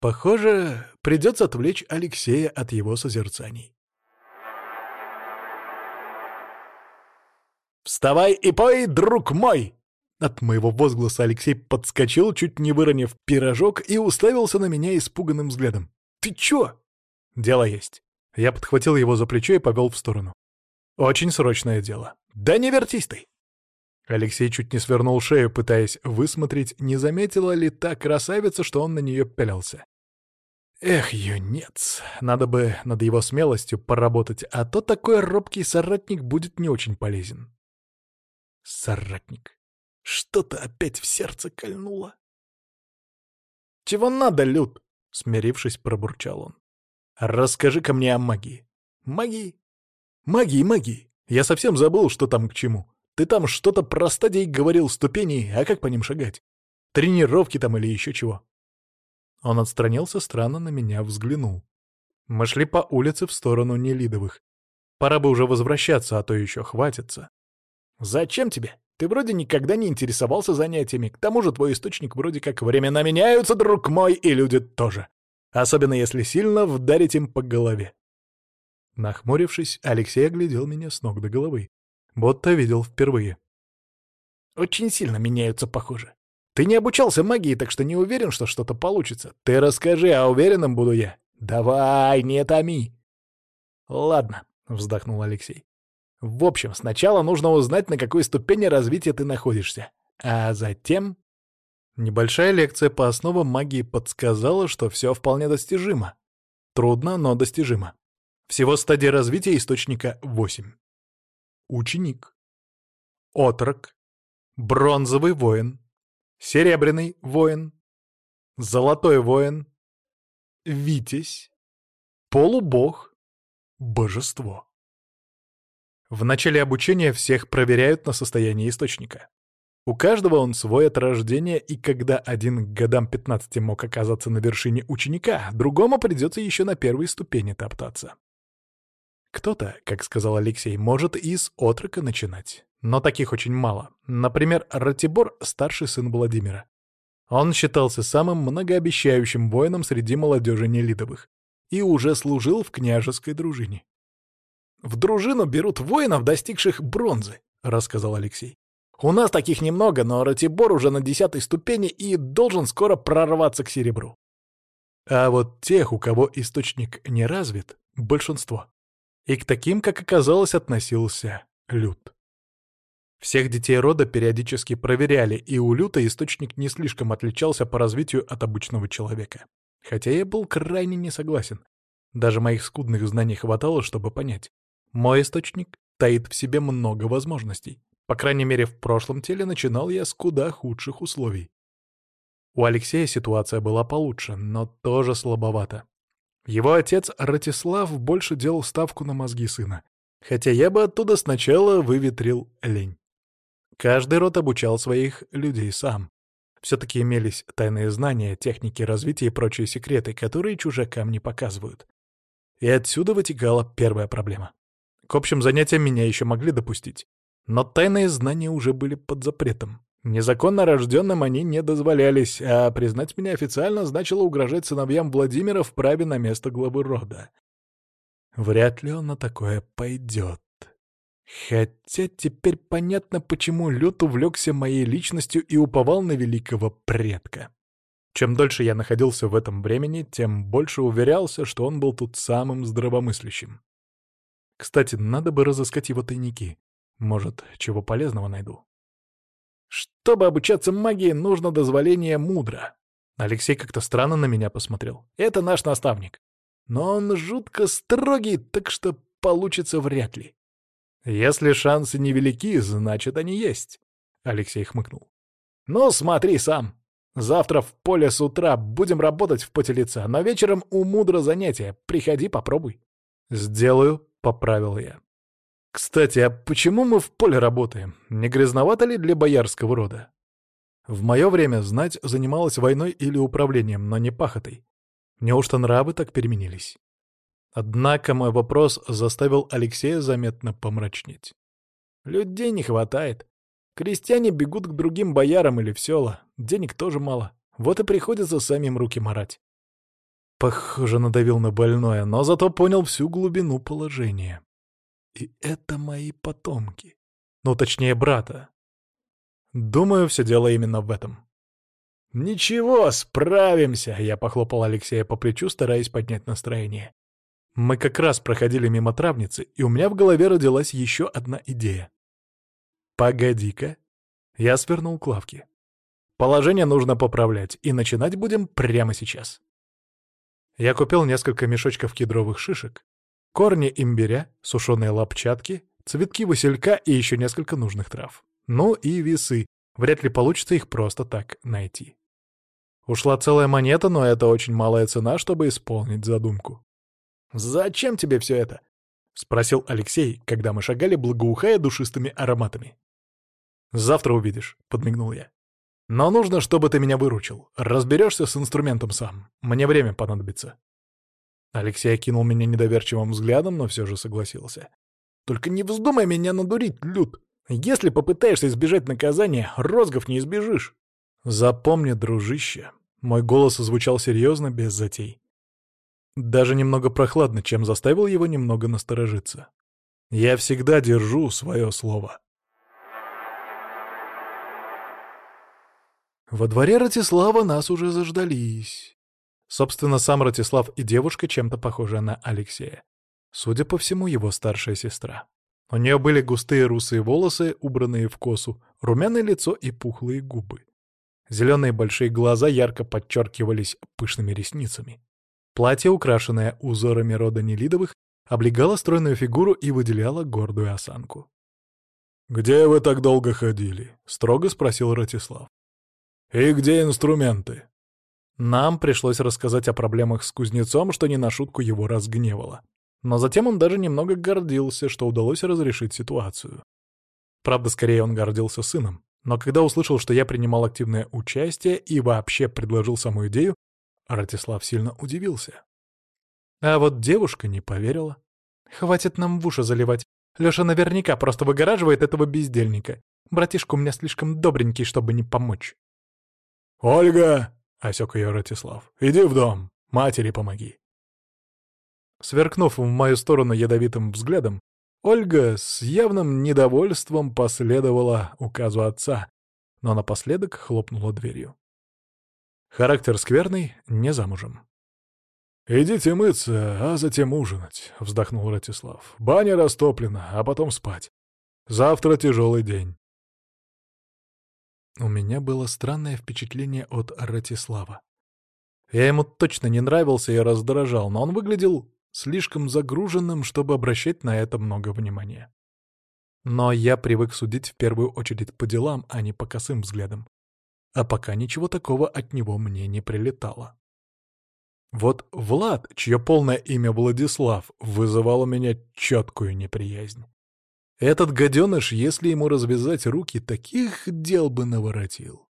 Похоже, придется отвлечь Алексея от его созерцаний. «Вставай и пой, друг мой!» От моего возгласа Алексей подскочил, чуть не выронив пирожок, и уставился на меня испуганным взглядом. «Ты чё?» «Дело есть». Я подхватил его за плечо и повел в сторону. «Очень срочное дело». «Да не вертись ты!» Алексей чуть не свернул шею, пытаясь высмотреть, не заметила ли та красавица, что он на нее пялился. Эх, юнец, надо бы над его смелостью поработать, а то такой робкий соратник будет не очень полезен. Соратник. Что-то опять в сердце кольнуло. «Чего надо, Люд?» — смирившись, пробурчал он. «Расскажи-ка мне о магии». «Магии? Магии, магии. Я совсем забыл, что там к чему. Ты там что-то про стадии говорил, ступеней, а как по ним шагать? Тренировки там или еще чего?» Он отстранился, странно на меня взглянул. Мы шли по улице в сторону Нелидовых. Пора бы уже возвращаться, а то еще хватится. «Зачем тебе?» Ты вроде никогда не интересовался занятиями. К тому же твой источник вроде как времена меняются, друг мой, и люди тоже. Особенно если сильно вдарить им по голове. Нахмурившись, Алексей оглядел меня с ног до головы. Будто видел впервые. Очень сильно меняются, похоже. Ты не обучался магии, так что не уверен, что что-то получится. Ты расскажи, а уверенным буду я. Давай, не томи. Ладно, вздохнул Алексей. В общем, сначала нужно узнать, на какой ступени развития ты находишься. А затем... Небольшая лекция по основам магии подсказала, что все вполне достижимо. Трудно, но достижимо. Всего стадий развития источника 8. Ученик. Отрок. Бронзовый воин. Серебряный воин. Золотой воин. Витязь. Полубог. Божество. В начале обучения всех проверяют на состояние источника. У каждого он свой от рождения, и когда один к годам 15 мог оказаться на вершине ученика, другому придется еще на первой ступени топтаться. Кто-то, как сказал Алексей, может и с отрока начинать. Но таких очень мало. Например, Ратибор — старший сын Владимира. Он считался самым многообещающим воином среди молодежи Нелидовых и уже служил в княжеской дружине. В дружину берут воинов, достигших бронзы», — рассказал Алексей. «У нас таких немного, но Ратибор уже на десятой ступени и должен скоро прорваться к серебру». А вот тех, у кого источник не развит, большинство. И к таким, как оказалось, относился Лют. Всех детей рода периодически проверяли, и у Люта источник не слишком отличался по развитию от обычного человека. Хотя я был крайне не согласен. Даже моих скудных знаний хватало, чтобы понять. Мой источник таит в себе много возможностей. По крайней мере, в прошлом теле начинал я с куда худших условий. У Алексея ситуация была получше, но тоже слабовато. Его отец Ратислав больше делал ставку на мозги сына, хотя я бы оттуда сначала выветрил лень. Каждый род обучал своих людей сам. Все-таки имелись тайные знания, техники развития и прочие секреты, которые чужакам не показывают. И отсюда вытекала первая проблема. К общим занятиям меня еще могли допустить. Но тайные знания уже были под запретом. Незаконно рожденным они не дозволялись, а признать меня официально значило угрожать сыновьям Владимира в праве на место главы рода. Вряд ли он на такое пойдет. Хотя теперь понятно, почему Лют увлекся моей личностью и уповал на великого предка. Чем дольше я находился в этом времени, тем больше уверялся, что он был тут самым здравомыслящим. Кстати, надо бы разыскать его тайники. Может, чего полезного найду. Чтобы обучаться магии, нужно дозволение мудро. Алексей как-то странно на меня посмотрел. Это наш наставник. Но он жутко строгий, так что получится вряд ли. Если шансы невелики, значит, они есть. Алексей хмыкнул. Ну, смотри сам. Завтра в поле с утра будем работать в поте лица, но вечером у мудро занятия. Приходи, попробуй. Сделаю, поправил я. Кстати, а почему мы в поле работаем? Не грязновато ли для боярского рода? В мое время знать занималась войной или управлением, но не пахотой. Неужто нравы так переменились? Однако мой вопрос заставил Алексея заметно помрачнеть. Людей не хватает. Крестьяне бегут к другим боярам или в села. Денег тоже мало. Вот и приходится самим руки марать. Похоже, надавил на больное, но зато понял всю глубину положения. И это мои потомки. Ну, точнее, брата. Думаю, все дело именно в этом. «Ничего, справимся!» — я похлопал Алексея по плечу, стараясь поднять настроение. Мы как раз проходили мимо травницы, и у меня в голове родилась еще одна идея. «Погоди-ка!» Я свернул к лавке. Положение нужно поправлять, и начинать будем прямо сейчас. Я купил несколько мешочков кедровых шишек, корни имбиря, сушеные лапчатки, цветки василька и еще несколько нужных трав. Ну и весы. Вряд ли получится их просто так найти. Ушла целая монета, но это очень малая цена, чтобы исполнить задумку. «Зачем тебе все это?» — спросил Алексей, когда мы шагали, благоухая душистыми ароматами. «Завтра увидишь», — подмигнул я. «Но нужно, чтобы ты меня выручил. Разберешься с инструментом сам. Мне время понадобится». Алексей окинул меня недоверчивым взглядом, но все же согласился. «Только не вздумай меня надурить, Люд. Если попытаешься избежать наказания, розгов не избежишь. Запомни, дружище, мой голос звучал серьезно, без затей. Даже немного прохладно, чем заставил его немного насторожиться. Я всегда держу свое слово. Во дворе Ратислава нас уже заждались. Собственно, сам Ратислав и девушка чем-то похожая на Алексея. Судя по всему, его старшая сестра. У нее были густые русые волосы, убранные в косу, румяное лицо и пухлые губы. Зеленые большие глаза ярко подчеркивались пышными ресницами. Платье, украшенное узорами рода Нелидовых, облегало стройную фигуру и выделяло гордую осанку. «Где вы так долго ходили?» — строго спросил Ратислав. «И где инструменты?» Нам пришлось рассказать о проблемах с кузнецом, что не на шутку его разгневало. Но затем он даже немного гордился, что удалось разрешить ситуацию. Правда, скорее он гордился сыном. Но когда услышал, что я принимал активное участие и вообще предложил саму идею, Ратислав сильно удивился. А вот девушка не поверила. «Хватит нам в уши заливать. Лёша наверняка просто выгораживает этого бездельника. Братишка у меня слишком добренький, чтобы не помочь». «Ольга!» — осёк её Ратислав. «Иди в дом, матери помоги». Сверкнув в мою сторону ядовитым взглядом, Ольга с явным недовольством последовала указу отца, но напоследок хлопнула дверью. Характер скверный, не замужем. «Идите мыться, а затем ужинать», — вздохнул Ратислав. «Баня растоплена, а потом спать. Завтра тяжелый день». У меня было странное впечатление от Ратислава. Я ему точно не нравился и раздражал, но он выглядел слишком загруженным, чтобы обращать на это много внимания. Но я привык судить в первую очередь по делам, а не по косым взглядам. А пока ничего такого от него мне не прилетало. Вот Влад, чье полное имя Владислав, вызывал у меня четкую неприязнь. Этот гаденыш, если ему развязать руки, таких дел бы наворотил.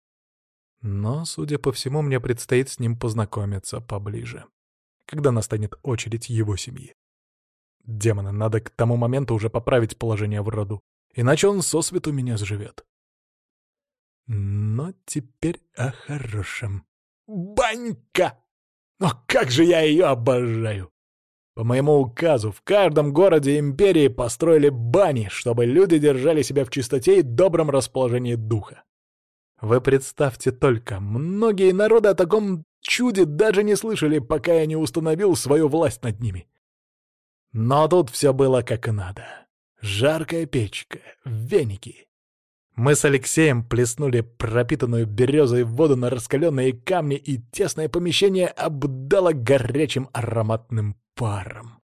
Но, судя по всему, мне предстоит с ним познакомиться поближе когда настанет очередь его семьи. Демоны, надо к тому моменту уже поправить положение в роду, иначе он сосвету меня сживет. Но теперь о хорошем. Банька! О, как же я ее обожаю! По моему указу, в каждом городе империи построили бани, чтобы люди держали себя в чистоте и добром расположении духа. Вы представьте только, многие народы о таком чуде даже не слышали, пока я не установил свою власть над ними. Но тут все было как надо. Жаркая печка, веники. Мы с Алексеем плеснули пропитанную березой воду на раскаленные камни, и тесное помещение обдало горячим ароматным паром.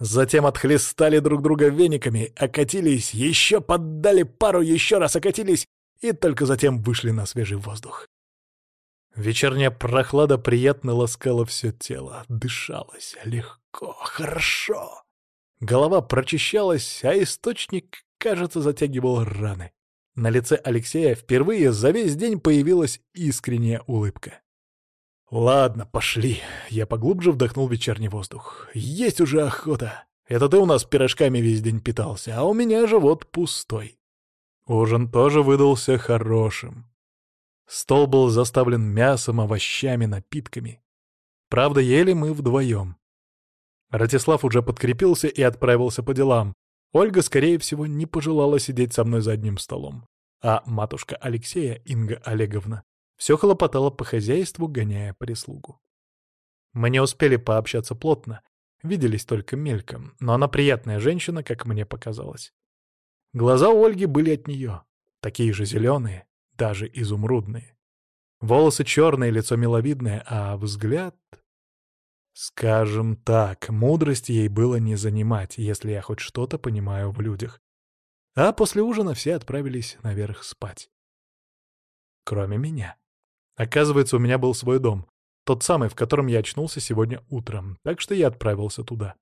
Затем отхлестали друг друга вениками, окатились, еще поддали пару, еще раз окатились и только затем вышли на свежий воздух. Вечерняя прохлада приятно ласкала все тело, дышалось легко, хорошо. Голова прочищалась, а источник, кажется, затягивал раны. На лице Алексея впервые за весь день появилась искренняя улыбка. «Ладно, пошли». Я поглубже вдохнул вечерний воздух. «Есть уже охота. Это ты у нас пирожками весь день питался, а у меня живот пустой». Ужин тоже выдался хорошим. Стол был заставлен мясом, овощами, напитками. Правда, ели мы вдвоем. Ратислав уже подкрепился и отправился по делам. Ольга, скорее всего, не пожелала сидеть со мной за одним столом. А матушка Алексея, Инга Олеговна, все хлопотала по хозяйству, гоняя прислугу. Мы не успели пообщаться плотно, виделись только мельком, но она приятная женщина, как мне показалось. Глаза у Ольги были от нее, такие же зеленые, даже изумрудные. Волосы черные, лицо миловидное, а взгляд... Скажем так, мудрости ей было не занимать, если я хоть что-то понимаю в людях. А после ужина все отправились наверх спать. Кроме меня. Оказывается, у меня был свой дом, тот самый, в котором я очнулся сегодня утром, так что я отправился туда.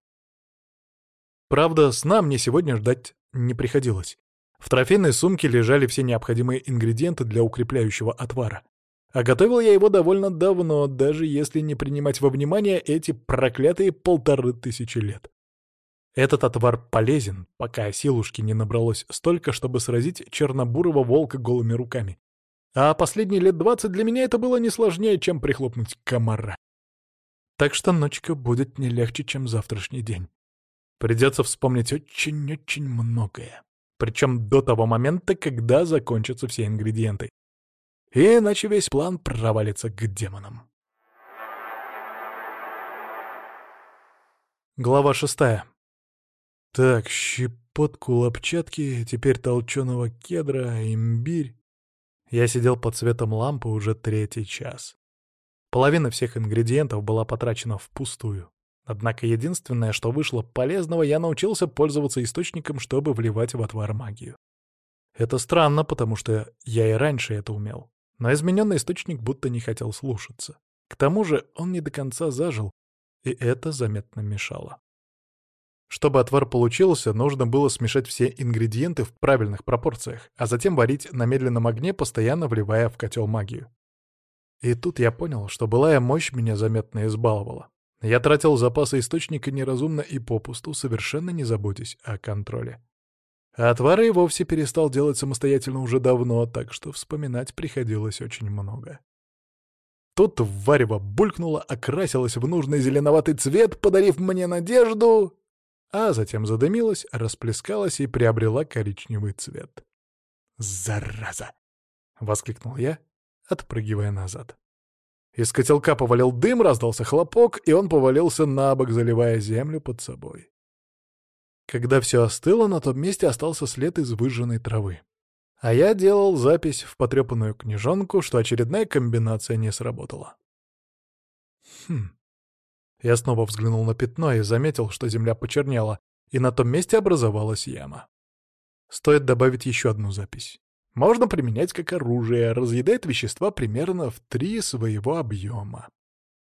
Правда, сна мне сегодня ждать не приходилось. В трофейной сумке лежали все необходимые ингредиенты для укрепляющего отвара. А готовил я его довольно давно, даже если не принимать во внимание эти проклятые полторы тысячи лет. Этот отвар полезен, пока силушки не набралось столько, чтобы сразить чернобурого волка голыми руками. А последние лет двадцать для меня это было не сложнее, чем прихлопнуть комара. Так что ночка будет не легче, чем завтрашний день. Придется вспомнить очень-очень многое. Причем до того момента, когда закончатся все ингредиенты. Иначе весь план провалится к демонам. Глава шестая. Так, щепотку лопчатки, теперь толченого кедра, имбирь. Я сидел под светом лампы уже третий час. Половина всех ингредиентов была потрачена впустую. Однако единственное, что вышло полезного, я научился пользоваться источником, чтобы вливать в отвар магию. Это странно, потому что я и раньше это умел. Но измененный источник будто не хотел слушаться. К тому же он не до конца зажил, и это заметно мешало. Чтобы отвар получился, нужно было смешать все ингредиенты в правильных пропорциях, а затем варить на медленном огне, постоянно вливая в котел магию. И тут я понял, что былая мощь меня заметно избаловала. Я тратил запасы источника неразумно и попусту, совершенно не заботясь о контроле. А отвары вовсе перестал делать самостоятельно уже давно, так что вспоминать приходилось очень много. Тут варево булькнуло, окрасилось в нужный зеленоватый цвет, подарив мне надежду, а затем задымилась, расплескалась и приобрела коричневый цвет. «Зараза!» — воскликнул я, отпрыгивая назад. Из котелка повалил дым, раздался хлопок, и он повалился на бок, заливая землю под собой. Когда все остыло, на том месте остался след из выжженной травы. А я делал запись в потрепанную книжонку, что очередная комбинация не сработала. Хм. Я снова взглянул на пятно и заметил, что земля почернела, и на том месте образовалась яма. Стоит добавить еще одну запись. Можно применять как оружие, разъедает вещества примерно в три своего объема.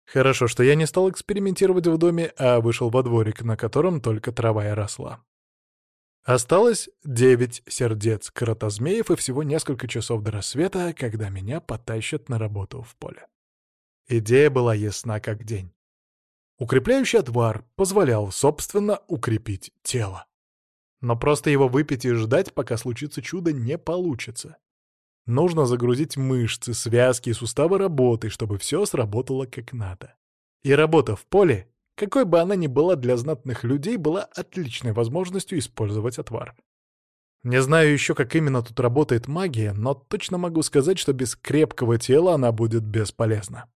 Хорошо, что я не стал экспериментировать в доме, а вышел во дворик, на котором только трава и росла. Осталось девять сердец кротозмеев и всего несколько часов до рассвета, когда меня потащат на работу в поле. Идея была ясна как день. Укрепляющий отвар позволял, собственно, укрепить тело. Но просто его выпить и ждать, пока случится чудо, не получится. Нужно загрузить мышцы, связки и суставы работой, чтобы все сработало как надо. И работа в поле какой бы она ни была для знатных людей, была отличной возможностью использовать отвар. Не знаю еще, как именно тут работает магия, но точно могу сказать, что без крепкого тела она будет бесполезна.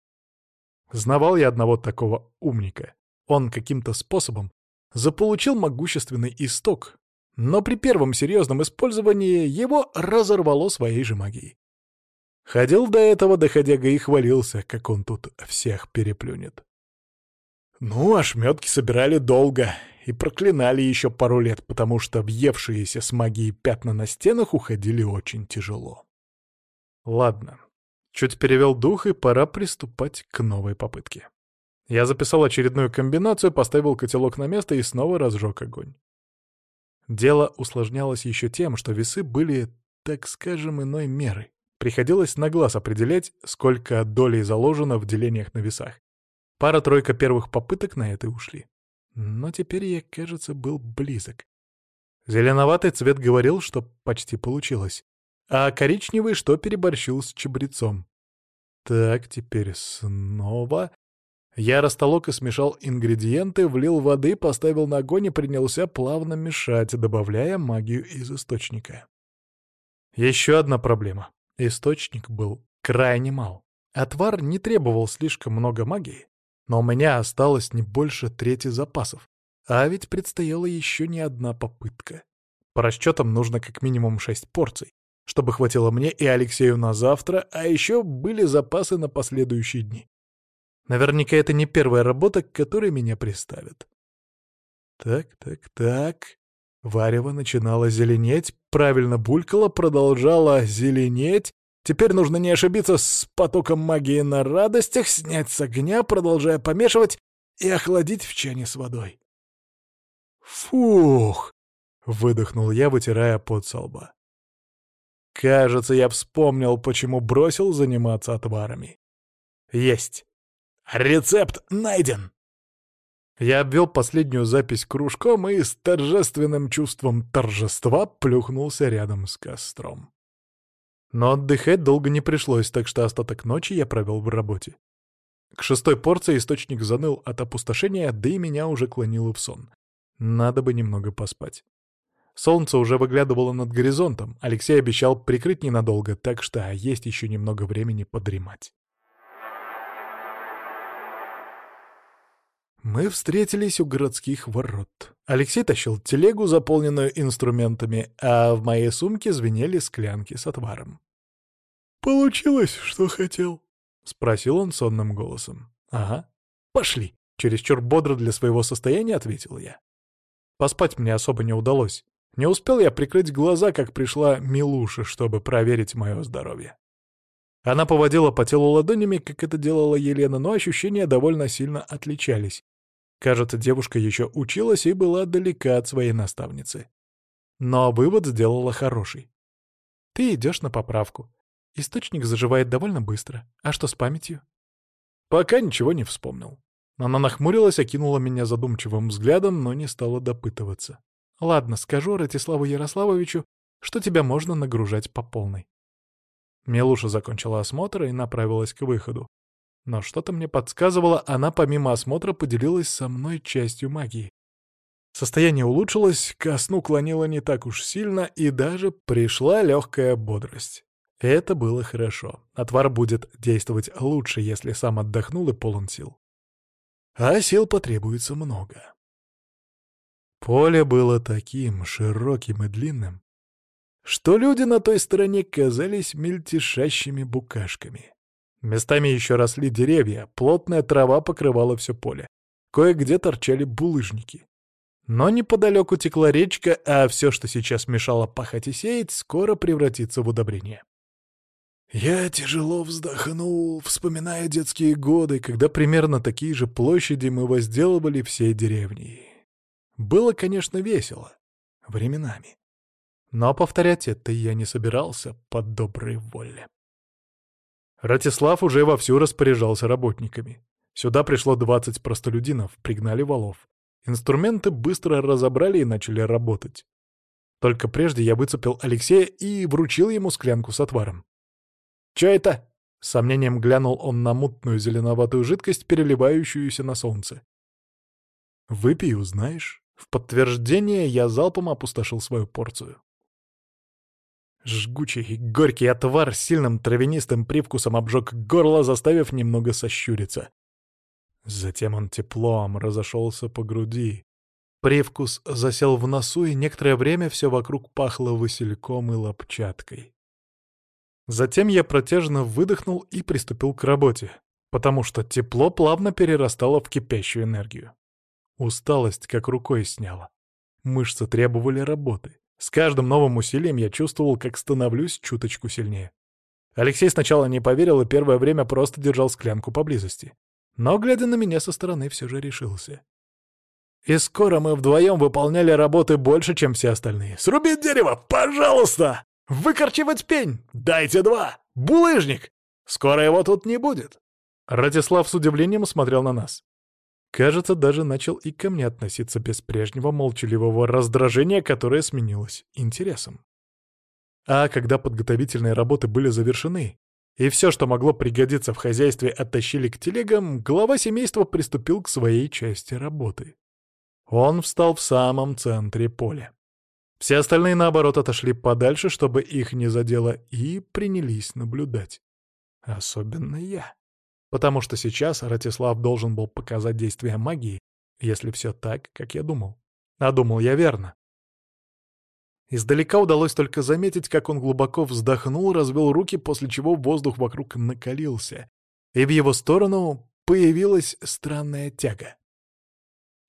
Знавал я одного такого умника. Он каким-то способом заполучил могущественный исток, но при первом серьезном использовании его разорвало своей же магией. Ходил до этого доходяга и хвалился, как он тут всех переплюнет. Ну, ошметки собирали долго и проклинали еще пару лет, потому что въевшиеся с магией пятна на стенах уходили очень тяжело. Ладно, чуть перевел дух, и пора приступать к новой попытке. Я записал очередную комбинацию, поставил котелок на место и снова разжег огонь. Дело усложнялось еще тем, что весы были, так скажем, иной меры. Приходилось на глаз определять, сколько долей заложено в делениях на весах. Пара-тройка первых попыток на это ушли. Но теперь я, кажется, был близок. Зеленоватый цвет говорил, что почти получилось, а коричневый, что переборщил с чабрецом. Так, теперь снова. Я растолок и смешал ингредиенты, влил воды, поставил на огонь и принялся плавно мешать, добавляя магию из источника. Еще одна проблема. Источник был крайне мал. Отвар не требовал слишком много магии, но у меня осталось не больше трети запасов. А ведь предстояла еще не одна попытка. По расчетам нужно как минимум шесть порций, чтобы хватило мне и Алексею на завтра, а еще были запасы на последующие дни. Наверняка это не первая работа, к которой меня приставят. Так, так, так. Варево начинало зеленеть, правильно булькало, продолжало зеленеть, Теперь нужно не ошибиться с потоком магии на радостях, снять с огня, продолжая помешивать и охладить в чане с водой. «Фух!» — выдохнул я, вытирая пот со лба. «Кажется, я вспомнил, почему бросил заниматься отварами. Есть! Рецепт найден!» Я обвел последнюю запись кружком и с торжественным чувством торжества плюхнулся рядом с костром. Но отдыхать долго не пришлось, так что остаток ночи я провел в работе. К шестой порции источник заныл от опустошения, да и меня уже клонило в сон. Надо бы немного поспать. Солнце уже выглядывало над горизонтом, Алексей обещал прикрыть ненадолго, так что есть еще немного времени подремать. Мы встретились у городских ворот. Алексей тащил телегу, заполненную инструментами, а в моей сумке звенели склянки с отваром. «Получилось, что хотел?» — спросил он сонным голосом. «Ага. Пошли!» — чересчур бодро для своего состояния ответил я. Поспать мне особо не удалось. Не успел я прикрыть глаза, как пришла Милуша, чтобы проверить мое здоровье. Она поводила по телу ладонями, как это делала Елена, но ощущения довольно сильно отличались. Кажется, девушка еще училась и была далека от своей наставницы. Но вывод сделала хороший. Ты идешь на поправку. Источник заживает довольно быстро. А что с памятью? Пока ничего не вспомнил. Она нахмурилась, окинула меня задумчивым взглядом, но не стала допытываться. Ладно, скажу Ратиславу Ярославовичу, что тебя можно нагружать по полной. Мелуша закончила осмотр и направилась к выходу. Но что-то мне подсказывало, она помимо осмотра поделилась со мной частью магии. Состояние улучшилось, ко сну клонило не так уж сильно, и даже пришла легкая бодрость. Это было хорошо. Отвар будет действовать лучше, если сам отдохнул и полон сил. А сил потребуется много. Поле было таким широким и длинным, что люди на той стороне казались мельтешащими букашками. Местами еще росли деревья, плотная трава покрывала все поле. Кое-где торчали булыжники. Но неподалеку текла речка, а все, что сейчас мешало пахать и сеять, скоро превратится в удобрение. Я тяжело вздохнул, вспоминая детские годы, когда примерно такие же площади мы возделывали всей деревней. Было, конечно, весело. Временами. Но повторять это я не собирался под доброй воле. Ратислав уже вовсю распоряжался работниками. Сюда пришло 20 простолюдинов, пригнали валов. Инструменты быстро разобрали и начали работать. Только прежде я выцепил Алексея и вручил ему склянку с отваром. «Чё это?» — с сомнением глянул он на мутную зеленоватую жидкость, переливающуюся на солнце. Выпей, узнаешь. В подтверждение я залпом опустошил свою порцию. Жгучий горький отвар с сильным травянистым привкусом обжег горло, заставив немного сощуриться. Затем он теплом разошелся по груди. Привкус засел в носу, и некоторое время все вокруг пахло васильком и лопчаткой. Затем я протяжно выдохнул и приступил к работе, потому что тепло плавно перерастало в кипящую энергию. Усталость как рукой сняла. Мышцы требовали работы. С каждым новым усилием я чувствовал, как становлюсь чуточку сильнее. Алексей сначала не поверил и первое время просто держал склянку поблизости. Но, глядя на меня со стороны, все же решился. И скоро мы вдвоем выполняли работы больше, чем все остальные. «Срубить дерево! Пожалуйста! Выкорчевать пень! Дайте два! Булыжник! Скоро его тут не будет!» Радислав с удивлением смотрел на нас. Кажется, даже начал и ко мне относиться без прежнего молчаливого раздражения, которое сменилось интересом. А когда подготовительные работы были завершены, и все, что могло пригодиться в хозяйстве, оттащили к телегам, глава семейства приступил к своей части работы. Он встал в самом центре поля. Все остальные, наоборот, отошли подальше, чтобы их не задело, и принялись наблюдать. Особенно я. Потому что сейчас Ратислав должен был показать действие магии, если все так, как я думал. А думал я верно. Издалека удалось только заметить, как он глубоко вздохнул, развел руки, после чего воздух вокруг накалился, и в его сторону появилась странная тяга.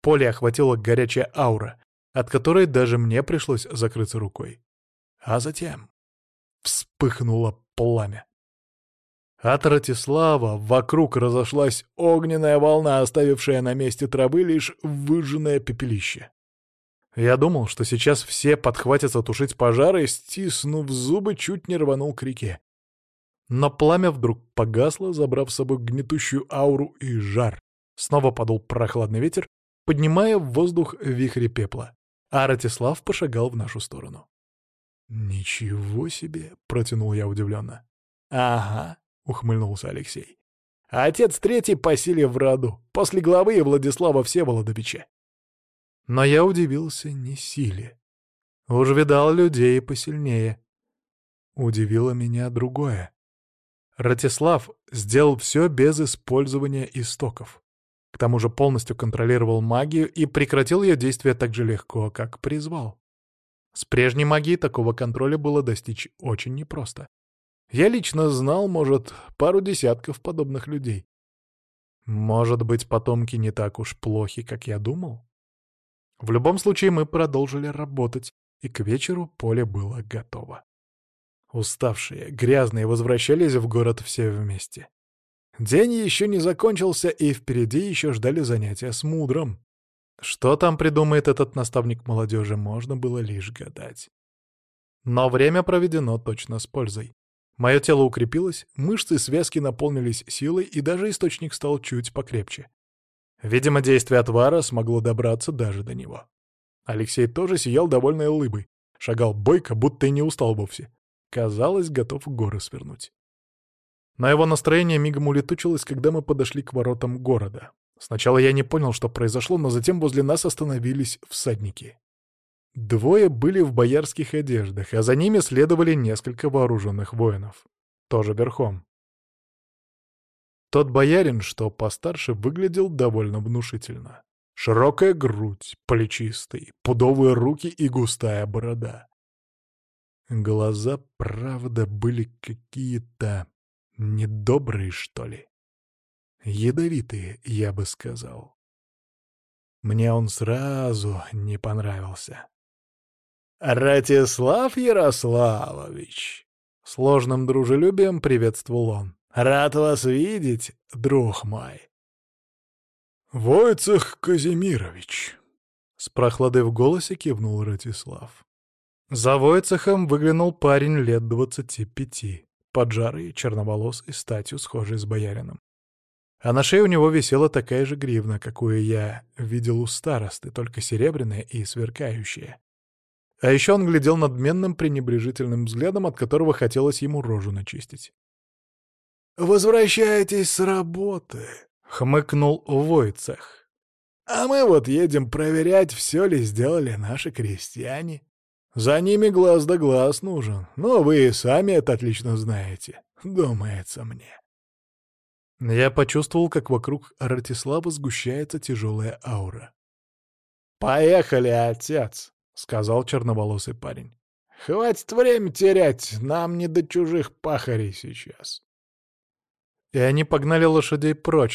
Поле охватила горячая аура, от которой даже мне пришлось закрыться рукой. А затем вспыхнуло пламя. От Ратислава вокруг разошлась огненная волна, оставившая на месте травы лишь выжженное пепелище. Я думал, что сейчас все подхватятся тушить пожары, и, стиснув зубы, чуть не рванул к реке. Но пламя вдруг погасло, забрав с собой гнетущую ауру и жар. Снова подул прохладный ветер, поднимая в воздух вихри пепла, а Ратислав пошагал в нашу сторону. «Ничего себе!» — протянул я удивленно. «Ага», — ухмыльнулся Алексей. «Отец третий по силе в роду, после главы Владислава Всеволодовича. Но я удивился не силе. Уж видал людей посильнее. Удивило меня другое. Ратислав сделал все без использования истоков. К тому же полностью контролировал магию и прекратил ее действие так же легко, как призвал. С прежней магией такого контроля было достичь очень непросто. Я лично знал, может, пару десятков подобных людей. Может быть, потомки не так уж плохи, как я думал? В любом случае мы продолжили работать, и к вечеру поле было готово. Уставшие, грязные возвращались в город все вместе. День еще не закончился, и впереди еще ждали занятия с мудром. Что там придумает этот наставник молодежи, можно было лишь гадать. Но время проведено точно с пользой. Мое тело укрепилось, мышцы связки наполнились силой, и даже источник стал чуть покрепче. Видимо, действие отвара смогло добраться даже до него. Алексей тоже сиял довольной улыбой. Шагал бойко, будто и не устал вовсе. Казалось, готов горы свернуть. Но его настроение мигом улетучилось, когда мы подошли к воротам города. Сначала я не понял, что произошло, но затем возле нас остановились всадники. Двое были в боярских одеждах, а за ними следовали несколько вооруженных воинов. Тоже верхом. Тот боярин, что постарше, выглядел довольно внушительно. Широкая грудь, плечистый, пудовые руки и густая борода. Глаза, правда, были какие-то недобрые, что ли. Ядовитые, я бы сказал. Мне он сразу не понравился. «Ратислав Ярославович!» Сложным дружелюбием приветствовал он. Рад вас видеть, друг мой. Войцех Казимирович. С прохладой в голосе кивнул Ратислав. За Войцехом выглянул парень лет двадцати пяти, поджарый, черноволос и статью схожий с боярином. А на шее у него висела такая же гривна, какую я видел у старосты, только серебряная и сверкающая. А еще он глядел надменным пренебрежительным взглядом, от которого хотелось ему рожу начистить. «Возвращаетесь с работы», — хмыкнул Войцех. А мы вот едем проверять, все ли сделали наши крестьяне. За ними глаз да глаз нужен, но вы и сами это отлично знаете, думается мне. Я почувствовал, как вокруг Ратислава сгущается тяжелая аура. «Поехали, отец!» — сказал черноволосый парень. «Хватит время терять, нам не до чужих пахарей сейчас». И они погнали лошадей прочь,